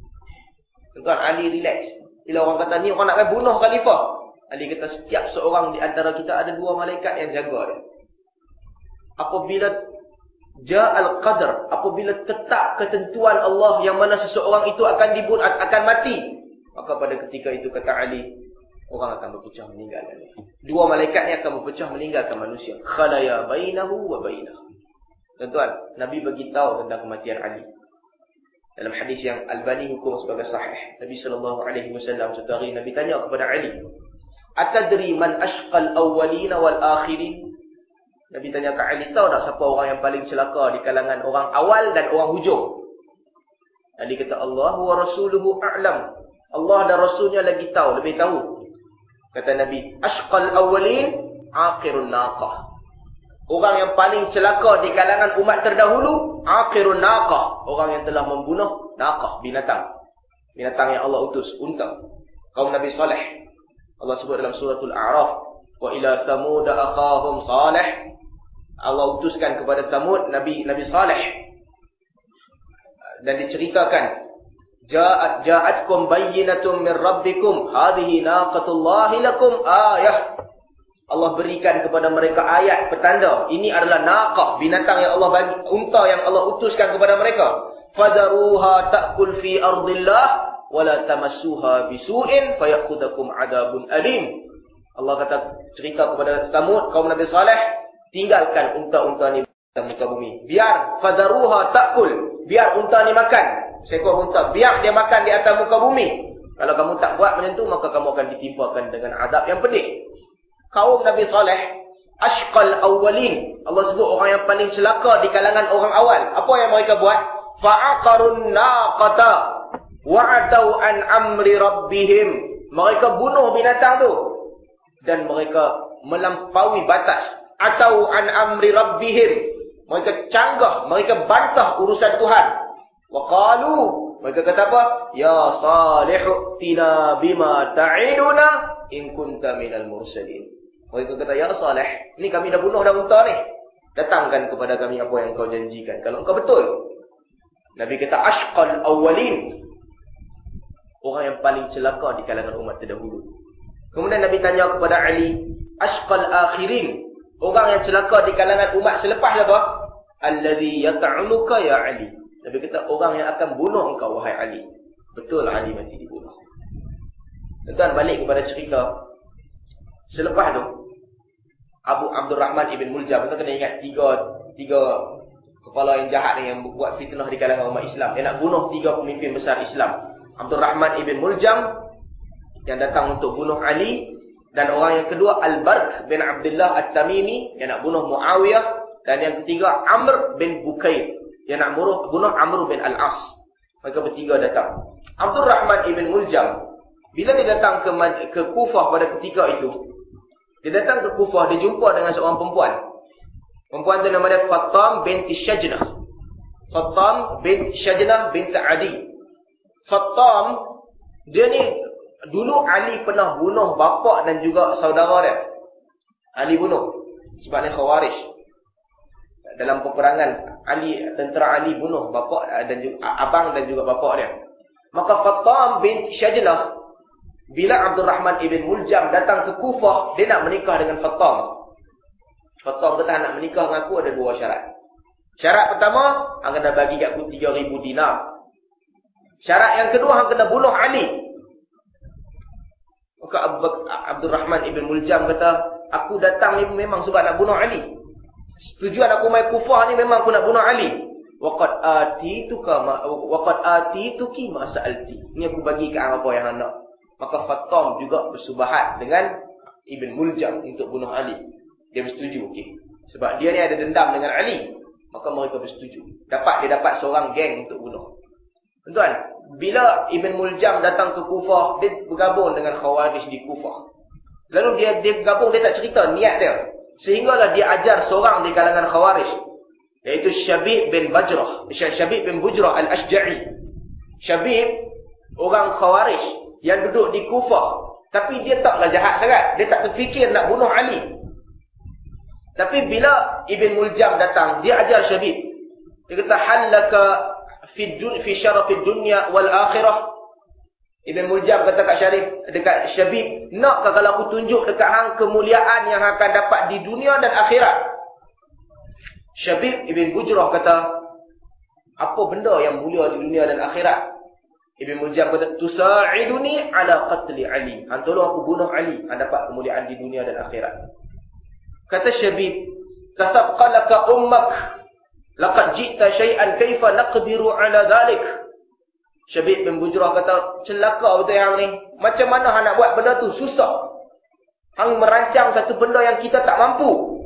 Tuan Ali relax. Bila orang kata ni orang nak bunuh khalifah. Ali kata setiap seorang di antara kita ada dua malaikat yang jaga dia. Apabila ja'al qadar, apabila tetap ketentuan Allah yang mana seseorang itu akan dibun akan mati, maka pada ketika itu kata Ali, orang akan berpecah meninggalkan dia. Dua malaikat ni akan berpecah meninggalkan manusia. Khalaya bainahu wa bainah. Tuan-tuan, Nabi bagi tahu tentang kematian Ali dalam hadis yang Al-Bani hukum sebagai sahih Nabi sallallahu alaihi wasallam satu hari Nabi tanya kepada Ali Atadri man ashqal awwalin wal akhirin? Nabi tanya ke Ali tahu tak siapa orang yang paling celaka di kalangan orang awal dan orang hujung? Ali kata Allah wa rasuluhu a'lam. Allah dan rasulnya lagi tahu lebih tahu. Kata Nabi, Ashqal awalin akhirun naqah. Orang yang paling celaka di kalangan umat terdahulu, akhirun naqah. Orang yang telah membunuh naqah, binatang. Binatang yang Allah utus, unta. Kaum Nabi Saleh. Allah sebut dalam suratul A'raf. Wa ila thamud akhahum salih. Allah utuskan kepada Thamud Nabi Nabi Saleh. Dan diceritakan. Ja'at ja'atkum bayyinatun min rabbikum. Hadihi naqatullahi lakum ayah. Allah berikan kepada mereka ayat petanda. Ini adalah naqah, binatang yang Allah bagi, unta yang Allah utuskan kepada mereka. Fadaruha ta'kul fi ardillah wala tamassuha bisu'in fayakhudhukum adabun alim. Allah kata cerita kepada Samud kaum Nabi Saleh, tinggalkan unta-unta ni di muka bumi. Biar fadaruha ta'kul, biar unta ni makan. Seekor unta, biar dia makan di atas muka bumi. Kalau kamu tak buat macam tu, maka kamu akan ditimpakan dengan adab yang pedih kaum Nabi Saleh ashqal awwalin. Allah sebut orang yang paling celaka di kalangan orang awal. Apa yang mereka buat? Fa'aqarun naqata wa'atau an amri rabbihim. Mereka bunuh binatang tu. Dan mereka melampaui batas. Atau an amri rabbihim. Mereka canggah mereka bantah urusan Tuhan. Wa qalu mereka kata apa ya salihu tina bima ta'iduna in kunta minal mursalin mereka kata, Ya Saleh, ni kami dah bunuh dah unta ni. Datangkan kepada kami apa yang kau janjikan. Kalau kau betul. Nabi kata, Ashqal awalin. Orang yang paling celaka di kalangan umat terdahulu. Kemudian Nabi tanya kepada Ali, Ashqal akhirin. Orang yang celaka di kalangan umat selepas apa? Alladhi yata'unuka ya Ali. Nabi kata, orang yang akan bunuh engkau, wahai Ali. Betul Ali mati dibunuh. Tuan balik kepada cerita Selepas tu Abu Abdul Rahman ibn Muljam kita kena ingat tiga tiga kepala yang jahat yang buat fitnah di kalangan umat Islam. Dia nak bunuh tiga pemimpin besar Islam. Abdul Rahman ibn Muljam yang datang untuk bunuh Ali dan orang yang kedua Al-Barq bin Abdullah At-Tamimi yang nak bunuh Muawiyah dan yang ketiga Amr bin Bukair yang nak bunuh, bunuh Amr bin Al-As. Mereka bertiga datang. Abdul Rahman ibn Muljam bila dia datang ke ke Kufah pada ketika itu, dia datang ke Kufah, dia jumpa dengan seorang perempuan. Perempuan tu nama dia Fattam binti Syajnah. Fattam binti Syajnah binti Adi. Fattam, dia ni, dulu Ali pernah bunuh bapa dan juga saudara dia. Ali bunuh. Sebab dia khawarij. Dalam peperangan, Ali tentera Ali bunuh bapa dan juga, abang dan juga bapa dia. Maka Fattam binti Syajnah, Bila Abdul Rahman ibn Muljam datang ke Kufah, dia nak menikah dengan Fattam. Fattam kata nak menikah dengan aku ada dua syarat. Syarat pertama, hang kena bagi aku 3000 dinar. Syarat yang kedua, hang kena bunuh Ali. Maka Abdul Rahman ibn Muljam kata, aku datang ni memang sebab nak bunuh Ali. Tujuan aku mai Kufah ni memang aku nak bunuh Ali. Waqad atituka ma waqad atituki ma sa'alti. Ni aku bagi kat apa yang hang nak. Maka Fattam juga bersubahat dengan Ibn Muljam untuk bunuh Ali. Dia bersetuju. Okay. Sebab dia ni ada dendam dengan Ali. Maka mereka bersetuju. Dapat dia dapat seorang geng untuk bunuh. Tuan, bila Ibn Muljam datang ke Kufah, dia bergabung dengan Khawarij di Kufah. Lalu dia dia bergabung, dia tak cerita niat dia. Sehinggalah dia ajar seorang di kalangan Khawarij. Iaitu Syabib bin Bajrah. Syabib bin Bujrah al-Ashja'i. Syabib, orang Khawarij yang duduk di Kufah. Tapi dia taklah jahat sangat. Dia tak terfikir nak bunuh Ali. Tapi bila Ibn Muljam datang, dia ajar Syabib. Dia kata, dun, fi syarafid dunya wal akhirah. Ibn Muljam kata kat Syarif, dekat Syabib, nakkah kalau aku tunjuk dekat hang kemuliaan yang akan dapat di dunia dan akhirat? Syabib Ibn Bujrah kata, apa benda yang mulia di dunia dan akhirat? Ibn Muljam kata, Tusa'iduni ala qatli Ali. Han tolong aku bunuh Ali. Han dapat kemuliaan di dunia dan akhirat. Kata Syabib, Tasabqalaka ummak. Laqad jita syai'an kaifa naqdiru ala dhalik. Syabib bin Bujrah kata, celaka betul yang ni. Macam mana han nak buat benda tu? Susah. Hang merancang satu benda yang kita tak mampu.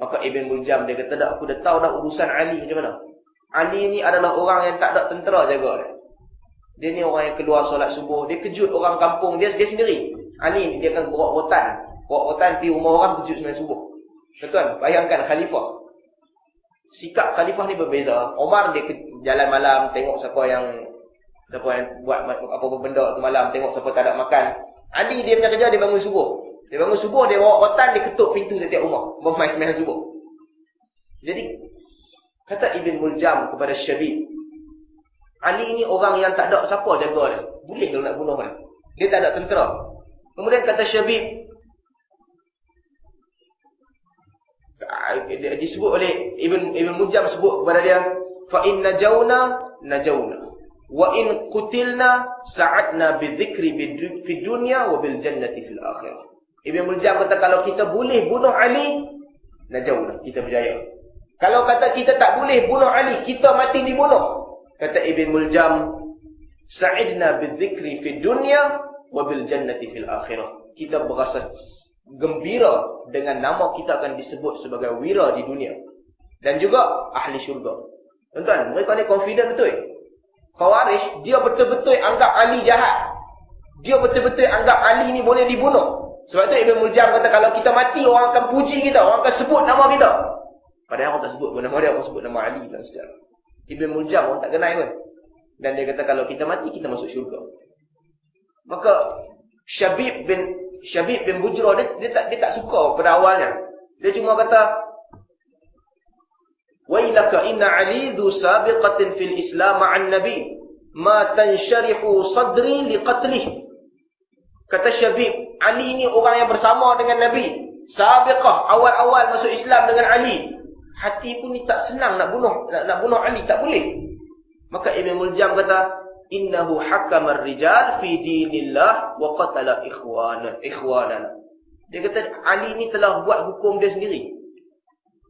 Maka Ibn Muljam dia kata, aku dah tahu dah urusan Ali macam mana. Ali ni adalah orang yang tak ada tentera jaga dia. Dia ni orang yang keluar solat subuh. Dia kejut orang kampung dia dia sendiri. Ali dia akan bawa rotan. Bawa rotan pergi rumah orang tujuh sembilan subuh. Tuan, bayangkan khalifah. Sikap khalifah ni berbeza. Omar dia jalan malam tengok siapa yang siapa yang buat apa-apa benda tu malam, tengok siapa tak ada makan. Ali dia punya kerja dia bangun subuh. Dia bangun subuh dia bawa rotan dia ketuk pintu setiap rumah. Bermain sembahyang subuh. Jadi kata Ibn Muljam kepada Syabib, Ali ni orang yang tak ada siapa jaga dia. Boleh kalau nak bunuh dia. Dia tak ada tentera. Kemudian kata Syabib, disebut oleh Ibn Ibn Mujam sebut kepada dia fa in najauna najauna wa in qutilna sa'adna bidzikri fi dunya wa bil jannati fil akhirah Ibn Mujam kata kalau kita boleh bunuh Ali najauna kita berjaya kalau kata kita tak boleh bunuh Ali kita mati dibunuh kata Ibn Muljam sa'idna bidzikri fi dunya wa bil jannati fil akhirah kita berasa gembira dengan nama kita akan disebut sebagai wira di dunia. Dan juga ahli syurga. Tuan-tuan, mereka ni confident betul. Khawarij, dia betul-betul anggap Ali jahat. Dia betul-betul anggap Ali ni boleh dibunuh. Sebab tu Ibn Muljam kata kalau kita mati, orang akan puji kita. Orang akan sebut nama kita. Padahal orang tak sebut pun nama dia. Orang sebut nama Ali dan sejarah. Ibn Muljam orang tak kenal pun. Dan dia kata kalau kita mati, kita masuk syurga. Maka Syabib bin Syabib bin Bujrah dia, dia tak dia tak suka pada awalnya. Dia cuma kata Wailaka inna Ali sabiqatin fil Islam ma'an Nabi ma tansharihu sadri liqatlih. Kata Syabib, Ali ni orang yang bersama dengan Nabi. Sabiqah awal-awal masuk Islam dengan Ali. Hati pun ni tak senang nak bunuh nak, nak bunuh Ali tak boleh. Maka Ibn Muljam kata, hakamar rijal fi dinillah wa qatala ikhwana ikhwanana dia kata Ali ni telah buat hukum dia sendiri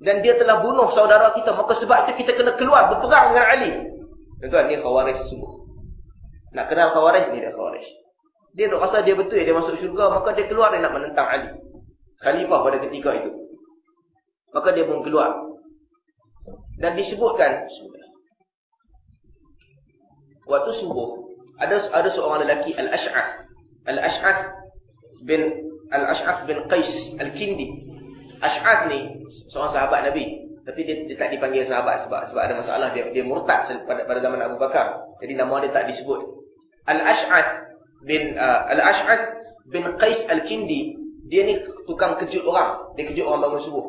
dan dia telah bunuh saudara kita. Maka sebab itu kita kena keluar berperang dengan Ali. Tuan ni khawarij sungguh. Nak kenal khawarij ni dia khawarij. Dia dok rasa dia betul dia masuk syurga maka dia keluar dia nak menentang Ali. Khalifah pada ketika itu. Maka dia pun keluar. Dan disebutkan waktu subuh ada ada seorang lelaki Al-Ash'ath. Al-Ash'ath bin Al-Ash'ath bin Qais Al-Kindi Ash'ath ni seorang sahabat Nabi. Tapi dia, dia tak dipanggil sahabat sebab sebab ada masalah. Dia dia murtad pada pada zaman Abu Bakar. Jadi nama dia tak disebut. Al-Ash'ath bin uh, Al-Ash'ath bin Qais Al-Kindi. Dia ni tukang kejut orang. Dia kejut orang bangun subuh.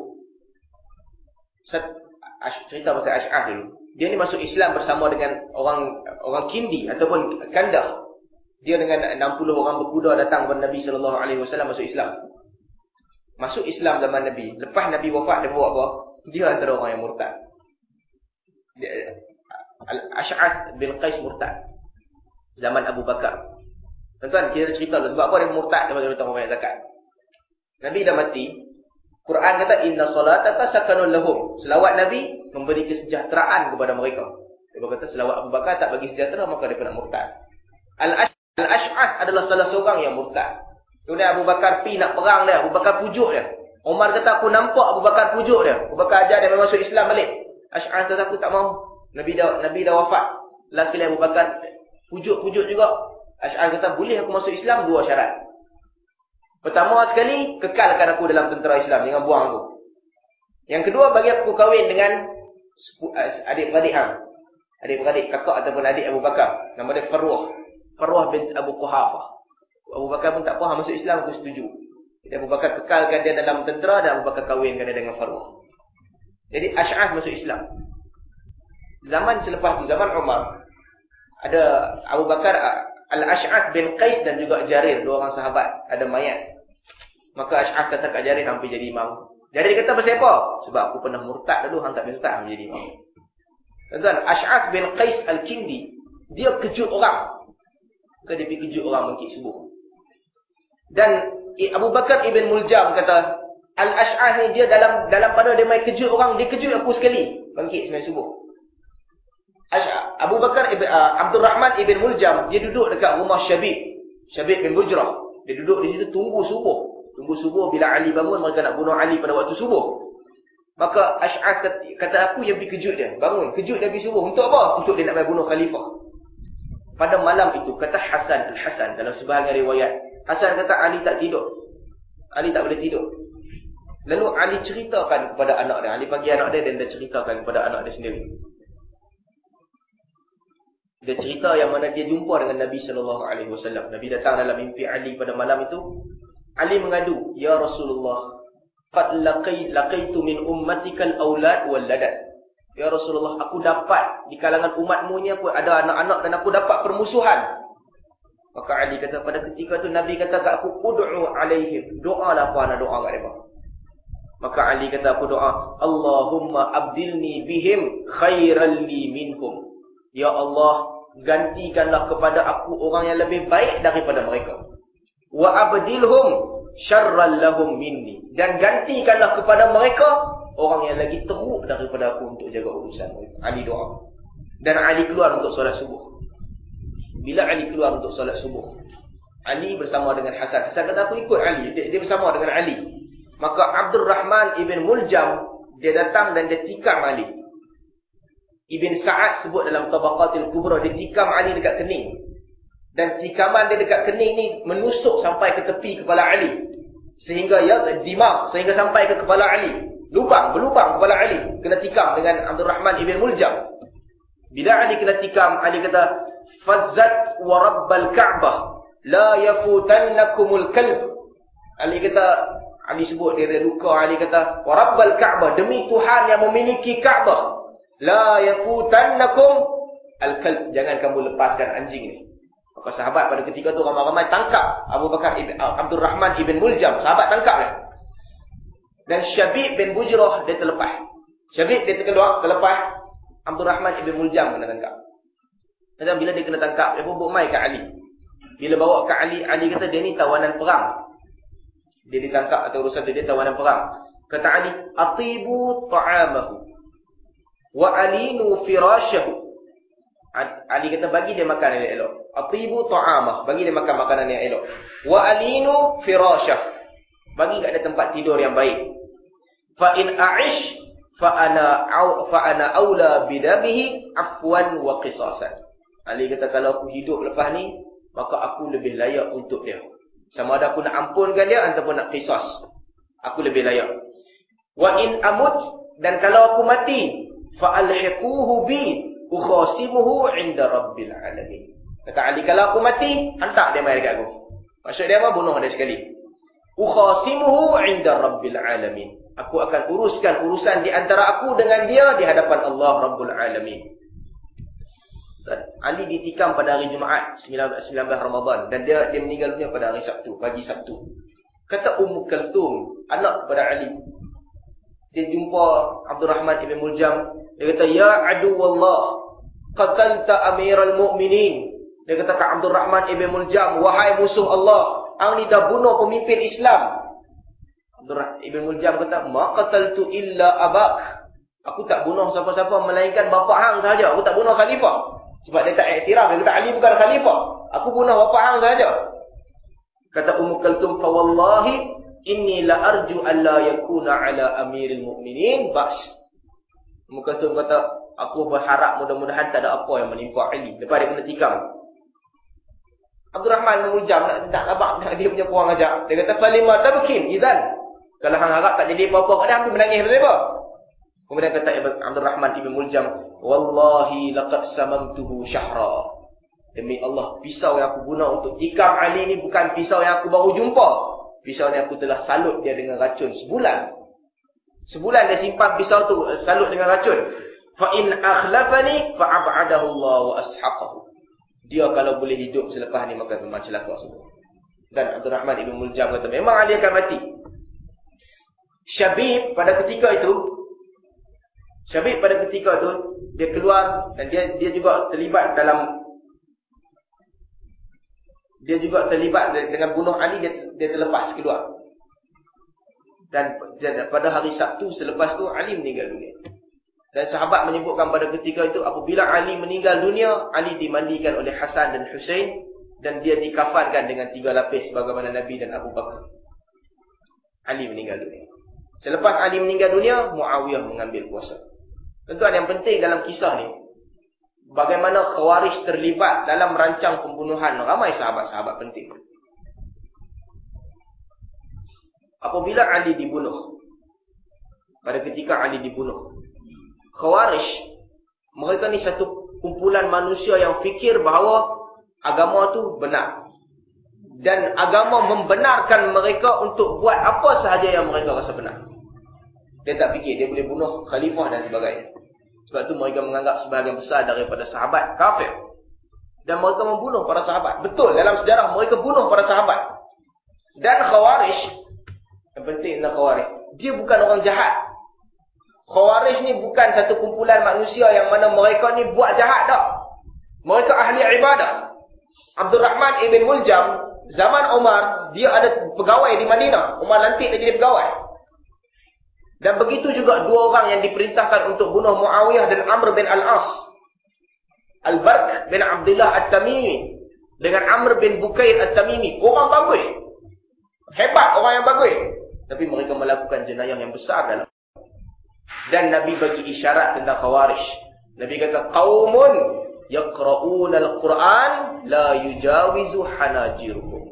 Set, cerita pasal Ash'ath dulu. Dia ni masuk Islam bersama dengan orang orang Kindi ataupun Kandah. Dia dengan 60 orang berkuda datang kepada Nabi sallallahu alaihi wasallam masuk Islam. Masuk Islam zaman Nabi. Lepas Nabi wafat dia buat apa? Dia antara orang yang murtad. Al-Ash'ath bin Qais murtad. Zaman Abu Bakar. Tuan-tuan, kita cerita sebab apa dia murtad bagi orang banyak zakat. Nabi dah mati. Quran kata inna salataka sakanun lahum. Selawat Nabi memberi kesejahteraan kepada mereka. Dia berkata selawat Abu Bakar tak bagi sejahtera maka dia kena murtad. Al-Ash'ath adalah salah seorang yang murtad. Kemudian Abu Bakar pi nak perang dia, Abu Bakar pujuk dia. Umar kata aku nampak Abu Bakar pujuk dia. Abu Bakar ajar dia masuk Islam balik. Ash'ath kata aku tak mau. Nabi dah Nabi dah wafat. Last kali Abu Bakar pujuk-pujuk juga. Ash'ath kata boleh aku masuk Islam dua syarat. Pertama sekali, kekalkan aku dalam tentera Islam. Jangan buang aku. Yang kedua, bagi aku kahwin dengan Eh, adik-beradik hang. Adik-beradik kakak ataupun adik Abu Bakar. Nama dia Farwah. Farwah bin Abu Quhafah. Abu Bakar pun tak faham masuk Islam, aku setuju. Jadi Abu Bakar kekalkan dia dalam tentera dan Abu Bakar kahwinkan dia dengan Farwah. Jadi Ash'af masuk Islam. Zaman selepas tu, zaman Umar, ada Abu Bakar Al-Ash'af bin Qais dan juga Jarir, dua orang sahabat, ada mayat. Maka Ash'af kata kat Jarir hampir jadi imam. Dia kata pasal apa? Sebab aku pernah murtad dulu, hang tak murtad menjadi imam. Tuan, Ash'ath bin Qais Al-Kindi, dia kejut orang. Maka dia pergi kejut orang bangkit subuh. Dan Abu Bakar Ibn Muljam kata, Al-Ash'ath ni dia dalam dalam pada dia main kejut orang, dia kejut aku sekali. Bangkit semai subuh. Abu Bakar Ibn, uh, Abdul Rahman Ibn Muljam, dia duduk dekat rumah Syabib. Syabib bin Bujrah. Dia duduk di situ tunggu subuh. Tunggu subuh bila Ali bangun mereka nak bunuh Ali pada waktu subuh. Maka Ash'ad kata aku yang pergi kejut dia. Bangun, kejut dia pergi subuh. Untuk apa? Untuk dia nak bunuh khalifah. Pada malam itu, kata Hasan Al-Hasan dalam sebahagian riwayat. Hasan kata Ali tak tidur. Ali tak boleh tidur. Lalu Ali ceritakan kepada anak dia. Ali panggil anak dia dan dia ceritakan kepada anak dia sendiri. Dia cerita yang mana dia jumpa dengan Nabi sallallahu alaihi wasallam. Nabi datang dalam mimpi Ali pada malam itu. Ali mengadu, "Ya Rasulullah, qad laqai laqaitu min ummatikal aulad wal ladad." Ya Rasulullah, aku dapat di kalangan umatmu ni aku ada anak-anak dan aku dapat permusuhan. Maka Ali kata pada ketika tu Nabi kata kat aku, "Ud'u alaihim." Doalah aku anak doa kat mereka. Maka Ali kata aku doa, "Allahumma abdilni bihim khairal li minhum." Ya Allah, gantikanlah kepada aku orang yang lebih baik daripada mereka. Wa abdilhum syarral lahum minni. Dan gantikanlah kepada mereka orang yang lagi teruk daripada aku untuk jaga urusan mereka. Ali doa. Dan Ali keluar untuk solat subuh. Bila Ali keluar untuk solat subuh, Ali bersama dengan Hasan. Hasan kata aku ikut Ali. Dia, dia bersama dengan Ali. Maka Abdul Rahman ibn Muljam, dia datang dan dia tikam Ali. Ibn Sa'ad sebut dalam Tabaqatil Kubra, dia tikam Ali dekat kening. Dan tikaman dia dekat kening ni menusuk sampai ke tepi kepala Ali. Sehingga ya dimam, sehingga sampai ke kepala Ali. Lubang, berlubang kepala Ali. Kena tikam dengan Abdul Rahman Ibn Muljam. Bila Ali kena tikam, Ali kata, Fadzat wa rabbal ka'bah, la yafutannakumul kalb. Ali kata, Ali sebut dia luka, Ali kata, wa rabbal ka'bah, demi Tuhan yang memiliki ka'bah, La yafutannakum al-kalb. Jangan kamu lepaskan anjing ni. Maka sahabat pada ketika tu ramai-ramai tangkap Abu Bakar ibn uh, Abdul Rahman ibn Muljam. Sahabat tangkap dia. Dan Syabib bin Bujrah dia terlepas. Syabib dia terkeluar, terlepas. Abdul Rahman ibn Muljam kena tangkap. Dan bila dia kena tangkap, dia pun mai ke Ali. Bila bawa ke Ali, Ali kata dia ni tawanan perang. Dia ditangkap atau urusan dia, dia tawanan perang. Kata Ali, atibu ta'amahu wa alinu firashahu. Ali kata bagi dia makan yang elok. Atibu ta'amah bagi dia makan makanan yang elok. Wa alinu firashah bagi kat dia tempat tidur yang baik. Fa in a'ish fa ana au fa ana aula bidabihi afwan wa qisasan Ali kata kalau aku hidup lepas ni maka aku lebih layak untuk dia sama ada aku nak ampunkan dia ataupun nak qisas aku lebih layak wa in amut dan kalau aku mati fa'alhiquhu bi ukhasimuhu 'inda rabbil alamin. Kata Ali kalau aku mati, hantar dia mai dekat aku. Maksud dia apa? Bunuh dia sekali. Ukhasimuhu 'inda rabbil alamin. Aku akan uruskan urusan di antara aku dengan dia di hadapan Allah Rabbul Alamin. Ali ditikam pada hari Jumaat 19, 19 Ramadan dan dia dia meninggal dunia pada hari Sabtu, pagi Sabtu. Kata Ummu Kalthum, anak kepada Ali. Dia jumpa Abdul Rahman ibn Muljam dia kata, Ya adu Allah, qatalta amiral mu'minin. Dia kata ke Abdul Rahman Ibn Muljam, Wahai musuh Allah, Ang ni dah bunuh pemimpin Islam. Abdul Rahman Ibn Muljam kata, Ma qataltu illa abak. Aku tak bunuh siapa-siapa, melainkan bapa hang sahaja. Aku tak bunuh khalifah. Sebab dia tak iktiraf. Dia kata, Ali bukan khalifah. Aku bunuh bapa hang sahaja. Kata Ummu inni la arju an la yakuna ala amiril mu'minin ba's. Muka tu kata, aku berharap mudah-mudahan tak ada apa yang menimpa Ali. Lepas dia kena tikam. Abdul Rahman mengujam nak tak nampak dia punya kurang ajar. Dia kata, Falima tabkin, izan. Kalau hang harap tak jadi apa-apa, kadang hampir menangis. Kenapa? Kemudian kata Abdul Rahman Ibn Muljam, Wallahi laqad samamtuhu syahra. Demi Allah, pisau yang aku guna untuk tikam Ali ni bukan pisau yang aku baru jumpa. Pisau ni aku telah salut dia dengan racun sebulan. Sebulan dia simpan pisau tu eh, salut dengan racun. Fa in akhlafani fa ab'adahu Allah wa ashaqahu. Dia kalau boleh hidup selepas ni maka memang celaka semua. Dan Abdul Rahman Ibn Muljam kata memang dia akan mati. Syabib pada ketika itu Syabib pada ketika itu dia keluar dan dia dia juga terlibat dalam dia juga terlibat dengan bunuh Ali dia dia terlepas keluar. Dan pada hari Sabtu selepas tu Ali meninggal dunia. Dan sahabat menyebutkan pada ketika itu apabila Ali meninggal dunia, Ali dimandikan oleh Hasan dan Hussein dan dia dikafankan dengan tiga lapis bagaimana Nabi dan Abu Bakar. Ali meninggal dunia. Selepas Ali meninggal dunia, Muawiyah mengambil kuasa. Tentu yang penting dalam kisah ni bagaimana Khawarij terlibat dalam rancang pembunuhan ramai sahabat-sahabat penting. apabila Ali dibunuh pada ketika Ali dibunuh Khawarij mereka ni satu kumpulan manusia yang fikir bahawa agama tu benar. Dan agama membenarkan mereka untuk buat apa sahaja yang mereka rasa benar. Dia tak fikir dia boleh bunuh khalifah dan sebagainya sebab tu mereka menganggap sebahagian besar daripada sahabat kafir dan mereka membunuh para sahabat betul dalam sejarah mereka bunuh para sahabat dan khawarij yang penting tentang khawarij. Dia bukan orang jahat. Khawarij ni bukan satu kumpulan manusia yang mana mereka ni buat jahat tak. Mereka ahli ibadah. Abdul Rahman ibn Muljam, zaman Umar, dia ada pegawai di Madinah. Umar lantik dia jadi pegawai. Dan begitu juga dua orang yang diperintahkan untuk bunuh Muawiyah dan Amr bin Al-As. Al-Barq bin Abdullah At-Tamimi. Dengan Amr bin Bukair At-Tamimi. Orang bagus. Hebat orang yang bagus. Tapi mereka melakukan jenayah yang besar dalam. Dan Nabi bagi isyarat tentang khawarij. Nabi kata, Qawmun yakra'una al-Quran la yujawizu hanajiruhum.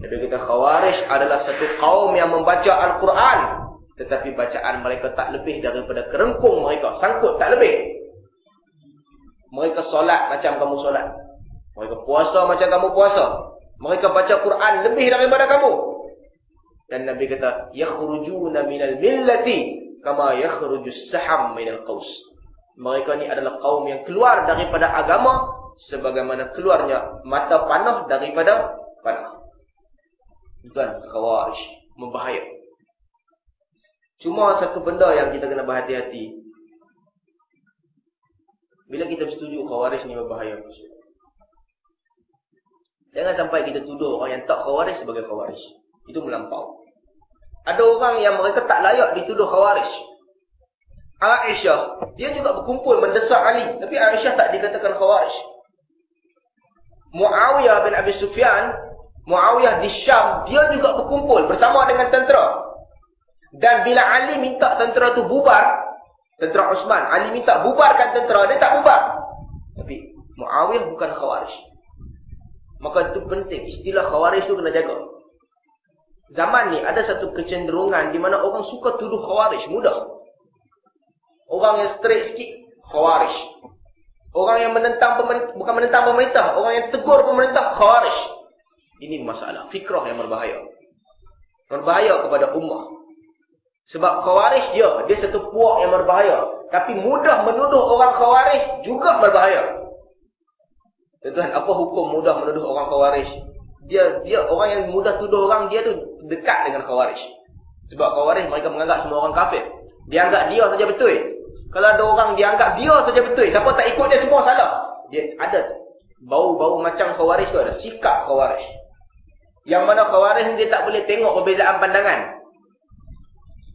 Nabi kata, khawarij adalah satu kaum yang membaca Al-Quran. Tetapi bacaan mereka tak lebih daripada kerengkung mereka. Sangkut tak lebih. Mereka solat macam kamu solat. Mereka puasa macam kamu puasa. Mereka baca Quran lebih daripada kamu. Dan Nabi kata, yakhrujuna minal millati kama yakhrujus saham minal qaus. Mereka ni adalah kaum yang keluar daripada agama sebagaimana keluarnya mata panah daripada panah. Tuan khawarij membahaya. Cuma satu benda yang kita kena berhati-hati. Bila kita setuju khawarij ni berbahaya. Jangan sampai kita tuduh orang yang tak khawarij sebagai khawarij. Itu melampau. Ada orang yang mereka tak layak dituduh khawarij. Aisyah, dia juga berkumpul mendesak Ali. Tapi Aisyah tak dikatakan khawarij. Muawiyah bin Abi Sufyan, Muawiyah di Syam, dia juga berkumpul bersama dengan tentera. Dan bila Ali minta tentera tu bubar, tentera Osman, Ali minta bubarkan tentera, dia tak bubar. Tapi Muawiyah bukan khawarij. Maka itu penting, istilah khawarij tu kena jaga. Zaman ni ada satu kecenderungan di mana orang suka tuduh khawarij mudah. Orang yang straight sikit khawarij. Orang yang menentang pemerintah bukan menentang pemerintah, orang yang tegur pemerintah khawarij. Ini masalah fikrah yang berbahaya. Berbahaya kepada ummah. Sebab khawarij dia, dia satu puak yang berbahaya. Tapi mudah menuduh orang khawarij juga berbahaya. Tuan-tuan, apa hukum mudah menuduh orang khawarij? Dia dia orang yang mudah tuduh orang dia tu dekat dengan khawarij. Sebab khawarij mereka menganggap semua orang kafir. Dia anggap dia saja betul. Kalau ada orang dia anggap dia saja betul, siapa tak ikut dia semua salah. Dia ada bau-bau macam khawarij tu ada sikap khawarij. Yang mana khawarij dia tak boleh tengok perbezaan pandangan.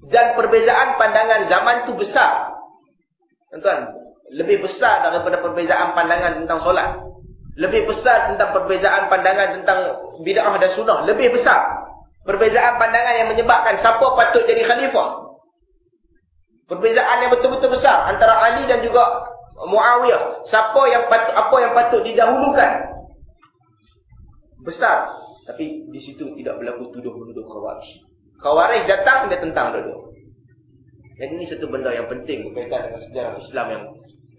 Dan perbezaan pandangan zaman tu besar. Tuan-tuan, lebih besar daripada perbezaan pandangan tentang solat. Lebih besar tentang perbezaan pandangan tentang bid'ah dan sunnah. Lebih besar. Perbezaan pandangan yang menyebabkan siapa patut jadi khalifah. Perbezaan yang betul-betul besar antara Ali dan juga Muawiyah. Siapa yang patut apa yang patut didahulukan? Besar. Tapi di situ tidak berlaku tuduh-menuduh khawarij. Khawarij datang dia tentang dulu. Jadi ini satu benda yang penting berkaitan dengan sejarah Islam yang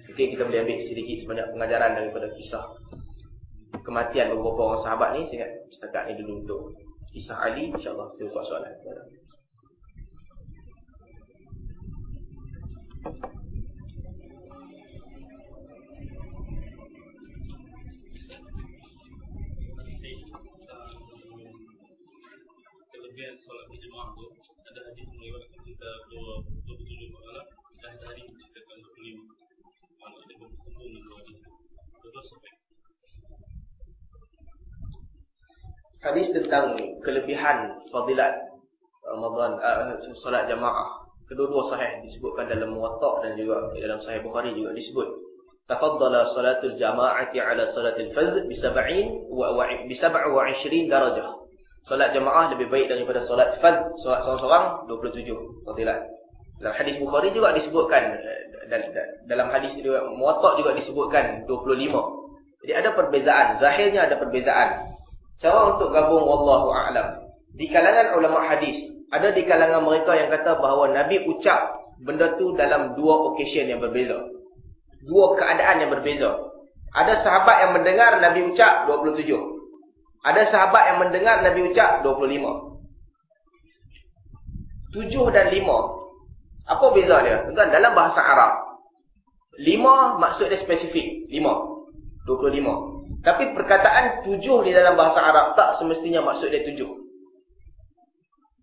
mungkin kita boleh ambil sedikit sebanyak pengajaran daripada kisah kematian beberapa orang sahabat ni. Saya ingat setakat ni dulu untuk kisah Ali insyaallah kita buka soalan solat berjemaah tu ada hadis meriwayatkan hadis tentang kelebihan fadilat Ramadan uh, solat jamaah. Kedua-dua sahih disebutkan dalam Muwatta dan juga dalam Sahih Bukhari juga disebut tafaddala salatul jamaati ala salatil fardh bi 70 wa bi 27 darajah solat jamaah lebih baik daripada solat fardh solat seorang-seorang 27 fadilat dalam hadis Bukhari juga disebutkan dalam hadis Muwatta juga disebutkan 25 jadi ada perbezaan zahirnya ada perbezaan Cara untuk gabung wallahu a'lam. Di kalangan ulama hadis Ada di kalangan mereka yang kata bahawa Nabi ucap benda tu dalam dua occasion yang berbeza. Dua keadaan yang berbeza. Ada sahabat yang mendengar Nabi ucap 27. Ada sahabat yang mendengar Nabi ucap 25. Tujuh dan lima. Apa beza dia? Tuan dalam bahasa Arab. Lima maksud dia spesifik. Lima. Dua puluh lima. Tapi perkataan tujuh di dalam bahasa Arab tak semestinya maksud dia tujuh.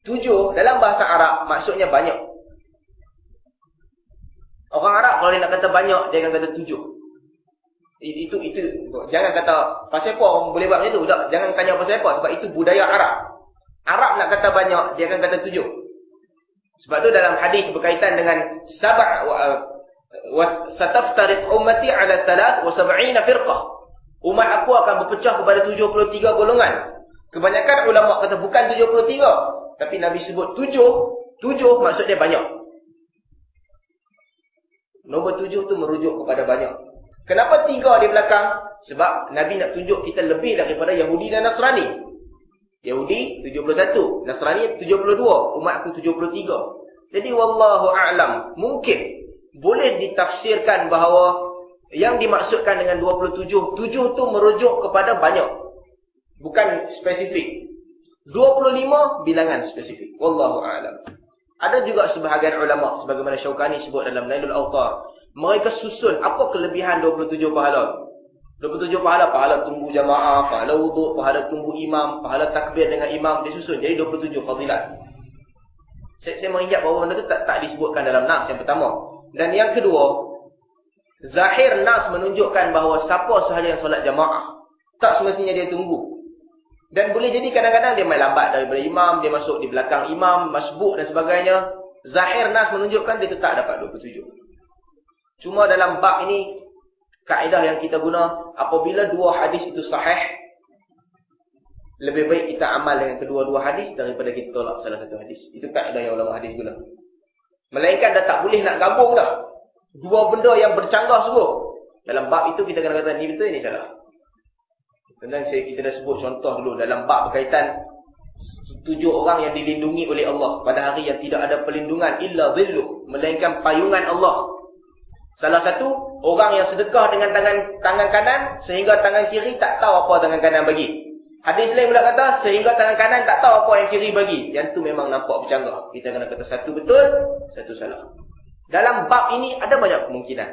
Tujuh dalam bahasa Arab maksudnya banyak. Orang Arab kalau dia nak kata banyak, dia akan kata tujuh. Itu, itu, jangan kata, pasal apa orang boleh buat macam tu? Tak, jangan tanya pasal apa, sebab itu budaya Arab. Arab nak kata banyak, dia akan kata tujuh. Sebab tu dalam hadis berkaitan dengan sabah wa sataftariq ummati ala thalath wa sab'ina firqah. Umat aku akan berpecah kepada 73 golongan. Kebanyakan ulama kata bukan 73, tapi Nabi sebut 7. 7 maksud dia banyak. Nombor 7 tu merujuk kepada banyak. Kenapa 3 di belakang? Sebab Nabi nak tunjuk kita lebih daripada Yahudi dan Nasrani. Yahudi 71, Nasrani 72, umat aku 73. Jadi wallahu a'lam, mungkin boleh ditafsirkan bahawa yang dimaksudkan dengan 27, 7 tu merujuk kepada banyak. Bukan spesifik. 25 bilangan spesifik. Wallahu a'lam. Ada juga sebahagian ulama sebagaimana Syaukani sebut dalam Nailul Autar, mereka susun apa kelebihan 27 pahala. 27 pahala, pahala tunggu jamaah, pahala wuduk, pahala tunggu imam, pahala takbir dengan imam, dia susun. Jadi 27 fadilat. Saya, saya mengingat bahawa benda itu tak, tak disebutkan dalam nas yang pertama. Dan yang kedua, zahir nas menunjukkan bahawa siapa sahaja yang solat jamaah, tak semestinya dia tunggu. Dan boleh jadi kadang-kadang dia main lambat daripada imam, dia masuk di belakang imam, masbuk dan sebagainya. Zahir nas menunjukkan dia tetap dapat 27. Cuma dalam bab ini, kaedah yang kita guna apabila dua hadis itu sahih lebih baik kita amal dengan kedua-dua hadis daripada kita tolak salah satu hadis. Itu kaedah yang ulama hadis guna. Melainkan dah tak boleh nak gabung dah. Dua benda yang bercanggah sebut dalam bab itu kita kena kata ni betul ni salah. Tentang saya kita dah sebut contoh dulu dalam bab berkaitan tujuh orang yang dilindungi oleh Allah. Pada hari yang tidak ada perlindungan illa zillu melainkan payungan Allah Salah satu, orang yang sedekah dengan tangan tangan kanan, sehingga tangan kiri tak tahu apa tangan kanan bagi. Hadis lain pula kata, sehingga tangan kanan tak tahu apa yang kiri bagi. Yang tu memang nampak bercanggah. Kita kena kata satu betul, satu salah. Dalam bab ini, ada banyak kemungkinan.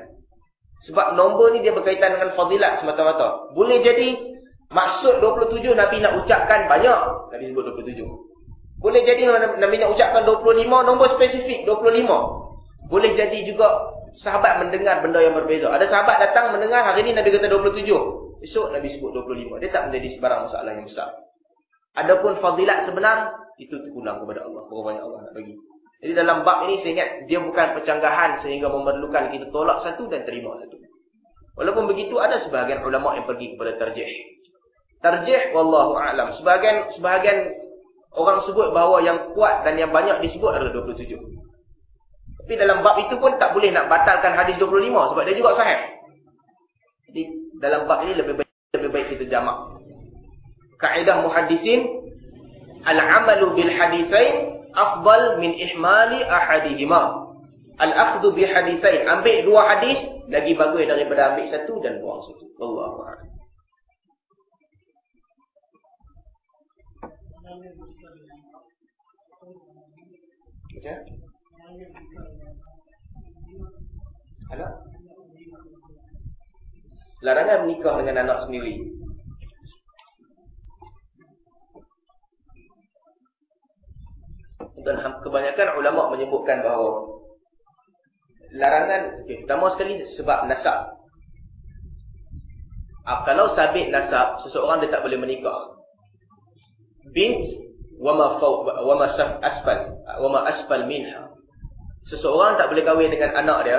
Sebab nombor ni dia berkaitan dengan fadilat semata-mata. Boleh jadi, maksud 27 Nabi nak ucapkan banyak. Nabi sebut 27. Boleh jadi Nabi nak ucapkan 25, nombor spesifik 25. Boleh jadi juga sahabat mendengar benda yang berbeza. Ada sahabat datang mendengar hari ini Nabi kata 27. Esok Nabi sebut 25. Dia tak menjadi sebarang masalah yang besar. Adapun fadilat sebenar, itu terpulang kepada Allah. Berapa Allah nak bagi. Jadi dalam bab ini saya ingat dia bukan pencanggahan sehingga memerlukan kita tolak satu dan terima satu. Walaupun begitu ada sebahagian ulama yang pergi kepada tarjih. Tarjih wallahu a'lam. Sebahagian sebahagian orang sebut bahawa yang kuat dan yang banyak disebut adalah 27. Tapi dalam bab itu pun tak boleh nak batalkan hadis 25 sebab dia juga sahih. Jadi dalam bab ini lebih baik lebih baik kita jamak. Kaedah muhaddisin al-amalu bil haditsain afdal min ihmali ahadihima. Al-akhdhu bi haditsain ambil dua hadis lagi bagus daripada ambil satu dan buang satu. Wallahu a'lam. Okay. Anak? Larangan menikah dengan anak sendiri. Dan kebanyakan ulama menyebutkan bahawa larangan okay, pertama sekali sebab nasab. Ah, kalau sabit nasab, seseorang dia tak boleh menikah. Bint wama fawq wama asfal wama asfal minha. Seseorang tak boleh kahwin dengan anak dia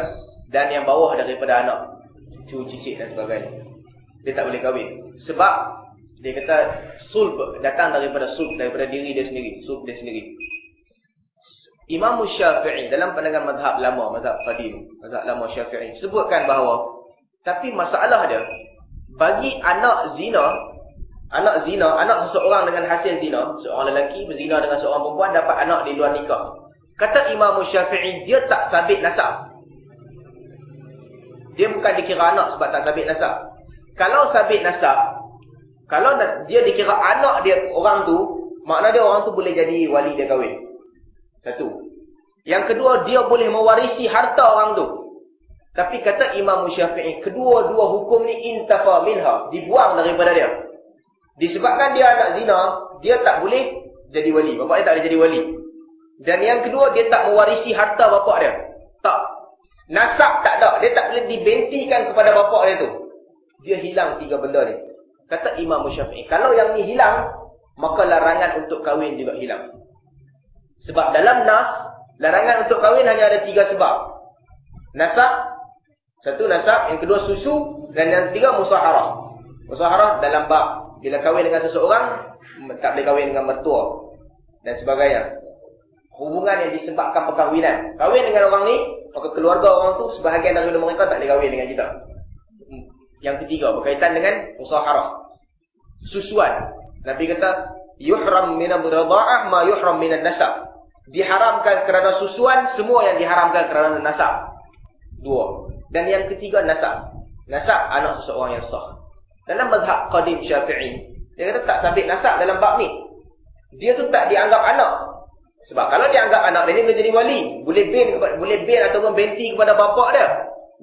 dan yang bawah daripada anak cucu cicit dan sebagainya. Dia tak boleh kahwin. Sebab dia kata sulb datang daripada sulb daripada diri dia sendiri sulb dia sendiri. Imam Syafi'i dalam pandangan mazhab lama mazhab qadim mazhab lama Syafi'i sebutkan bahawa tapi masalah dia bagi anak zina Anak zina, anak seseorang dengan hasil zina, seorang lelaki berzina dengan seorang perempuan dapat anak di luar nikah. Kata Imam Syafi'i, dia tak sabit nasab. Dia bukan dikira anak sebab tak sabit nasab. Kalau sabit nasab, kalau dia dikira anak dia orang tu, makna dia orang tu boleh jadi wali dia kahwin. Satu. Yang kedua, dia boleh mewarisi harta orang tu. Tapi kata Imam Syafi'i, kedua-dua hukum ni intafa minha, dibuang daripada dia. Disebabkan dia anak zina, dia tak boleh jadi wali. Bapak dia tak boleh jadi wali. Dan yang kedua, dia tak mewarisi harta bapak dia. Tak. Nasab tak ada. Dia tak boleh dibentikan kepada bapak dia tu. Dia hilang tiga benda ni. Kata Imam Syafi'i, kalau yang ni hilang, maka larangan untuk kahwin juga hilang. Sebab dalam nas, larangan untuk kahwin hanya ada tiga sebab. Nasab, satu nasab, yang kedua susu, dan yang ketiga musaharah. Musaharah dalam bab bila kahwin dengan seseorang, tak boleh kahwin dengan mertua. Dan sebagainya. Hubungan yang disebabkan perkahwinan. Kahwin dengan orang ni, maka keluarga orang tu, sebahagian daripada mereka tak boleh kahwin dengan kita. Yang ketiga, berkaitan dengan usaharah. Susuan. Nabi kata, Yuhram minam radha'ah ma yuhram minan nasab. Diharamkan kerana susuan, semua yang diharamkan kerana nasab. Dua. Dan yang ketiga, nasab. Nasab, anak seseorang yang sah. Dalam mazhab qadim syafi'i. Dia kata tak sabit nasab dalam bab ni. Dia tu tak dianggap anak. Sebab kalau dianggap anak, dia ni boleh jadi wali. Boleh bin, boleh bin ataupun benti kepada bapak dia.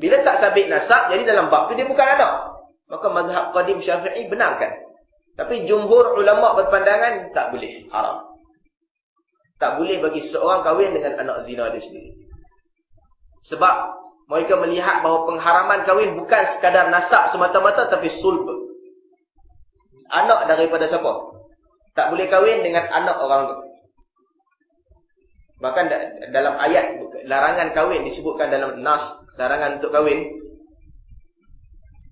Bila tak sabit nasab, jadi dalam bab tu dia bukan anak. Maka mazhab qadim syafi'i benarkan. Tapi jumhur ulama' berpandangan tak boleh. Haram. Tak boleh bagi seorang kahwin dengan anak zina dia sendiri. Sebab mereka melihat bahawa pengharaman kahwin bukan sekadar nasab semata-mata tapi sulb. Anak daripada siapa? Tak boleh kahwin dengan anak orang tu. Bahkan dalam ayat larangan kahwin disebutkan dalam nas larangan untuk kahwin.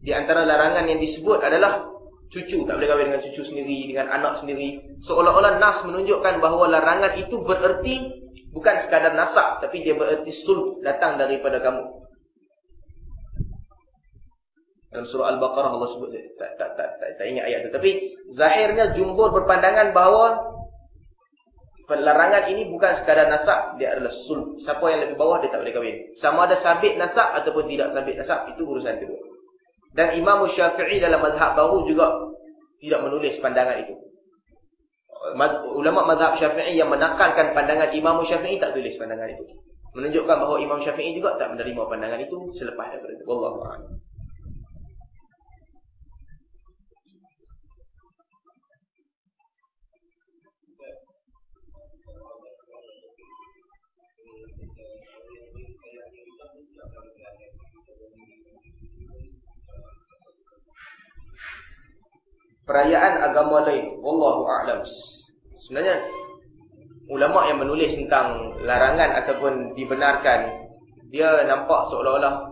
Di antara larangan yang disebut adalah cucu. Tak boleh kahwin dengan cucu sendiri, dengan anak sendiri. Seolah-olah nas menunjukkan bahawa larangan itu bererti bukan sekadar nasab. Tapi dia bererti sulb datang daripada kamu. Dalam surah Al-Baqarah Allah sebut tak, tak, tak, tak, tak ingat ayat itu. Tapi zahirnya jumhur berpandangan bahawa pelarangan ini bukan sekadar nasab, dia adalah sul. Siapa yang lebih bawah dia tak boleh kahwin. Sama ada sabit nasab ataupun tidak sabit nasab itu urusan kedua. Dan Imam Syafi'i dalam mazhab baru juga tidak menulis pandangan itu. Ulama mazhab Syafi'i yang menakalkan pandangan Imam Syafi'i tak tulis pandangan itu. Menunjukkan bahawa Imam Syafi'i juga tak menerima pandangan itu selepas daripada itu. Wallahu a'lam. Perayaan agama lain. Wallahu a'lam. Sebenarnya ulama yang menulis tentang larangan ataupun dibenarkan dia nampak seolah-olah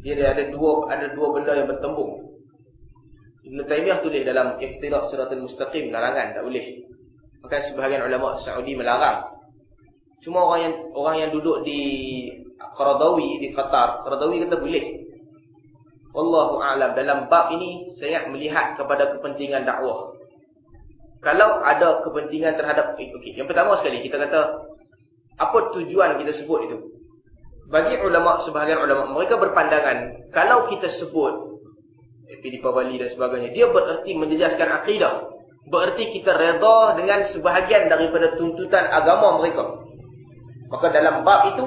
dia ada dua ada dua benda yang bertembung. Ibn Taymiyah tulis dalam Iqtidaq Siratul Mustaqim larangan tak boleh. Maka sebahagian ulama Saudi melarang. Cuma orang yang orang yang duduk di Qaradawi di Qatar, Qaradawi kata boleh. Wallahu a'lam dalam bab ini saya melihat kepada kepentingan dakwah. Kalau ada kepentingan terhadap eh, okey, yang pertama sekali kita kata apa tujuan kita sebut itu? Bagi ulama sebahagian ulama mereka berpandangan kalau kita sebut Epidipah Bali dan sebagainya dia bererti menjejaskan akidah. Bererti kita redha dengan sebahagian daripada tuntutan agama mereka. Maka dalam bab itu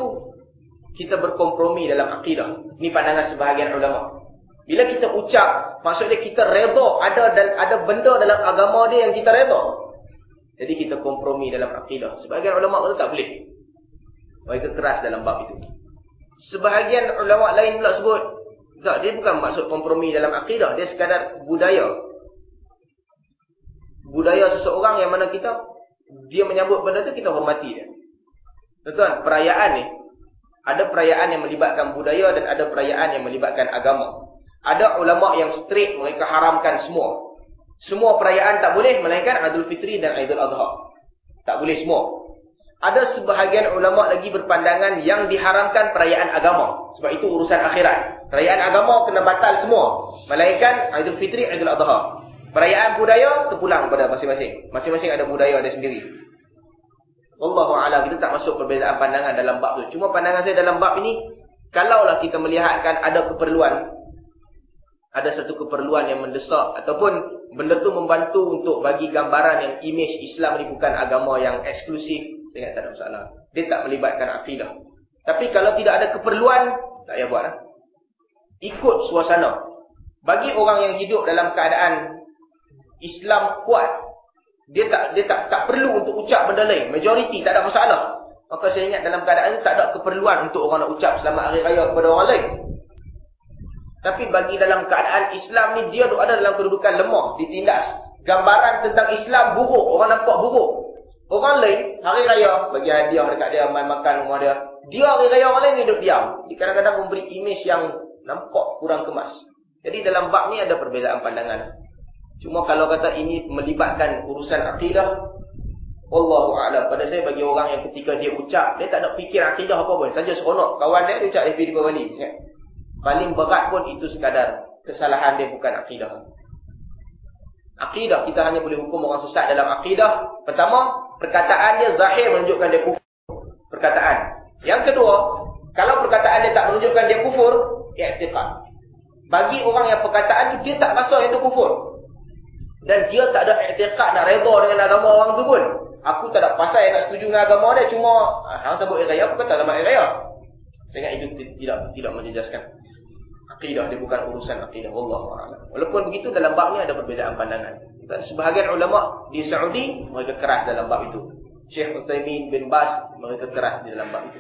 kita berkompromi dalam akidah. Ini pandangan sebahagian ulama. Bila kita ucap, maksudnya kita redha ada dan ada benda dalam agama dia yang kita redha. Jadi kita kompromi dalam akidah. Sebahagian ulama kata tak boleh. Mereka keras dalam bab itu. Sebahagian ulama lain pula sebut, tak, dia bukan maksud kompromi dalam akidah, dia sekadar budaya. Budaya seseorang yang mana kita dia menyambut benda tu kita hormati dia. Tuan, perayaan ni ada perayaan yang melibatkan budaya dan ada perayaan yang melibatkan agama. Ada ulama yang straight mereka haramkan semua. Semua perayaan tak boleh melainkan Aidul Fitri dan Aidul Adha. Tak boleh semua. Ada sebahagian ulama lagi berpandangan yang diharamkan perayaan agama. Sebab itu urusan akhirat. Perayaan agama kena batal semua. Melainkan Aidul Fitri, Aidul Adha. Perayaan budaya terpulang kepada masing-masing. Masing-masing ada budaya dia sendiri. Wallahu a'lam kita tak masuk perbezaan pandangan dalam bab tu. Cuma pandangan saya dalam bab ini kalaulah kita melihatkan ada keperluan ada satu keperluan yang mendesak ataupun benda tu membantu untuk bagi gambaran yang image Islam ni bukan agama yang eksklusif, saya tak ada masalah. Dia tak melibatkan akidah. Tapi kalau tidak ada keperluan, tak payah buat lah. Ikut suasana. Bagi orang yang hidup dalam keadaan Islam kuat, dia tak dia tak tak perlu untuk ucap benda lain. Majoriti tak ada masalah. Maka saya ingat dalam keadaan tak ada keperluan untuk orang nak ucap selamat hari raya kepada orang lain. Tapi bagi dalam keadaan Islam ni dia ada dalam kedudukan lemah, ditindas. Gambaran tentang Islam buruk, orang nampak buruk. Orang lain hari raya bagi hadiah dekat dia main makan rumah dia. Dia hari raya orang lain hidup diam. Dia kadang-kadang memberi imej yang nampak kurang kemas. Jadi dalam bab ni ada perbezaan pandangan. Cuma kalau kata ini melibatkan urusan akidah, Allahu a'lam. Pada saya bagi orang yang ketika dia ucap, dia tak nak fikir akidah apa pun. Saja seronok kawan dia dia ucap FB di bawah. Ya. Paling berat pun itu sekadar kesalahan dia bukan akidah. Akidah, kita hanya boleh hukum orang sesat dalam akidah. Pertama, perkataan dia zahir menunjukkan dia kufur. Perkataan. Yang kedua, kalau perkataan dia tak menunjukkan dia kufur, i'tiqad. Bagi orang yang perkataan dia tak rasa itu kufur. Dan dia tak ada i'tiqad nak redha dengan agama orang tu pun. Aku tak ada pasal yang nak setuju dengan agama dia. Cuma, hang sebut raya, aku kata selamat raya. Saya ingat itu tidak tidak menjejaskan akidah dia bukan urusan akidah Allah Taala. Walaupun begitu dalam bab ni ada perbezaan pandangan. Dan sebahagian ulama di Saudi mereka keras dalam bab itu. Syekh Utsaimin bin Bas mereka keras di dalam bab itu.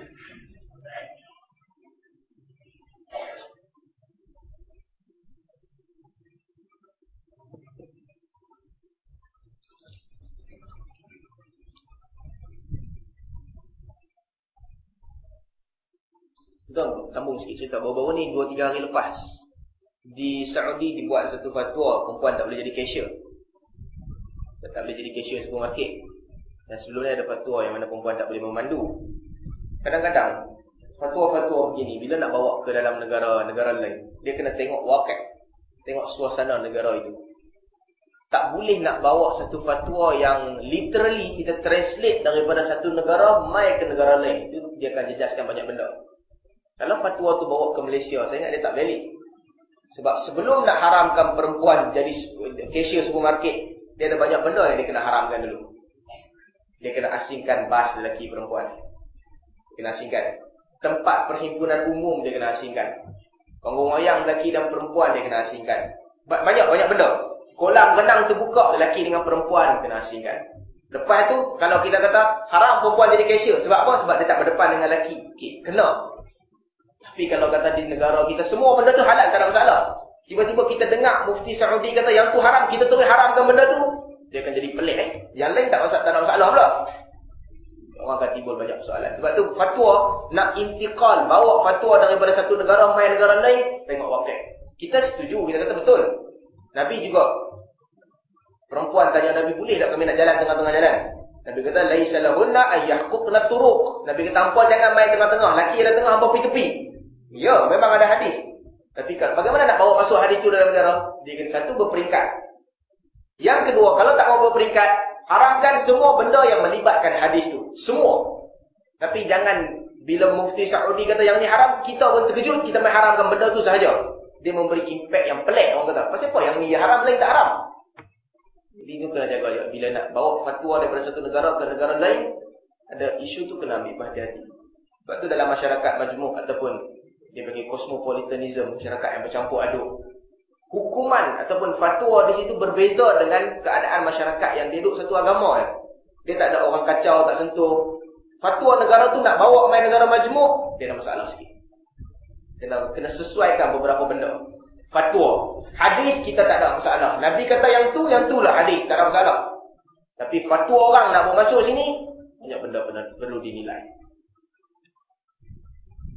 Tuan, sambung sikit cerita. Baru-baru ni, 2-3 hari lepas. Di Saudi dibuat satu fatwa, perempuan tak boleh jadi cashier. Tak boleh jadi cashier supermarket. Dan sebelumnya ada fatwa yang mana perempuan tak boleh memandu. Kadang-kadang, fatwa-fatwa begini, bila nak bawa ke dalam negara-negara lain, dia kena tengok wakil. Tengok suasana negara itu. Tak boleh nak bawa satu fatwa yang literally kita translate daripada satu negara mai ke negara lain. Itu dia akan jejaskan banyak benda. Kalau fatwa tu bawa ke Malaysia, saya ingat dia tak valid. Sebab sebelum nak haramkan perempuan jadi cashier supermarket, dia ada banyak benda yang dia kena haramkan dulu. Dia kena asingkan bas lelaki perempuan. Kena asingkan. Tempat perhimpunan umum dia kena asingkan. Panggung wayang lelaki dan perempuan dia kena asingkan. Banyak-banyak benda. Kolam renang terbuka lelaki dengan perempuan kena asingkan. Lepas tu, kalau kita kata haram perempuan jadi cashier. Sebab apa? Sebab dia tak berdepan dengan lelaki. Okay, kena. Tapi kalau kata di negara kita semua benda tu halal tak ada masalah. Tiba-tiba kita dengar mufti Saudi kata yang tu haram, kita terus haramkan benda tu. Dia akan jadi pelik eh. Yang lain tak masalah, tak ada masalah pula. Orang akan timbul banyak soalan. Sebab tu fatwa nak intikal, bawa fatwa daripada satu negara main negara lain, tengok wakil. Kita setuju, kita kata betul. Nabi juga perempuan tanya Nabi boleh tak kami nak jalan tengah-tengah jalan? Nabi kata laisa lahunna ayyahqutna turuq. Nabi kata hangpa jangan main tengah-tengah, laki ada tengah hangpa tepi-tepi. Ya, memang ada hadis. Tapi bagaimana nak bawa masuk hadis itu dalam negara? Dia satu berperingkat. Yang kedua, kalau tak mau berperingkat, haramkan semua benda yang melibatkan hadis itu. Semua. Tapi jangan bila mufti Saudi kata yang ni haram, kita pun terkejut, kita main haramkan benda tu sahaja. Dia memberi impak yang pelik orang kata. Pasal apa yang ni haram, lain tak haram? Jadi itu kena jaga juga. Bila nak bawa fatwa daripada satu negara ke negara lain, ada isu tu kena ambil berhati-hati. Sebab tu dalam masyarakat majmuk ataupun dia bagi cosmopolitanism masyarakat yang bercampur aduk. Hukuman ataupun fatwa di situ berbeza dengan keadaan masyarakat yang duduk satu agama. Ya. Dia tak ada orang kacau, tak sentuh. Fatwa negara tu nak bawa main negara majmuk, dia ada masalah sikit. Kena, kena sesuaikan beberapa benda. Fatwa. Hadis kita tak ada masalah. Nabi kata yang tu, yang tu lah hadis. Tak ada masalah. Tapi fatwa orang nak masuk sini, banyak benda perlu dinilai.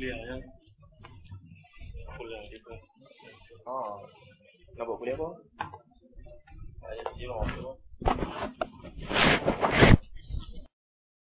Kuliah ya. Kuliah dia pun. Ha. Nak buat kuliah apa? Ayat sirah tu.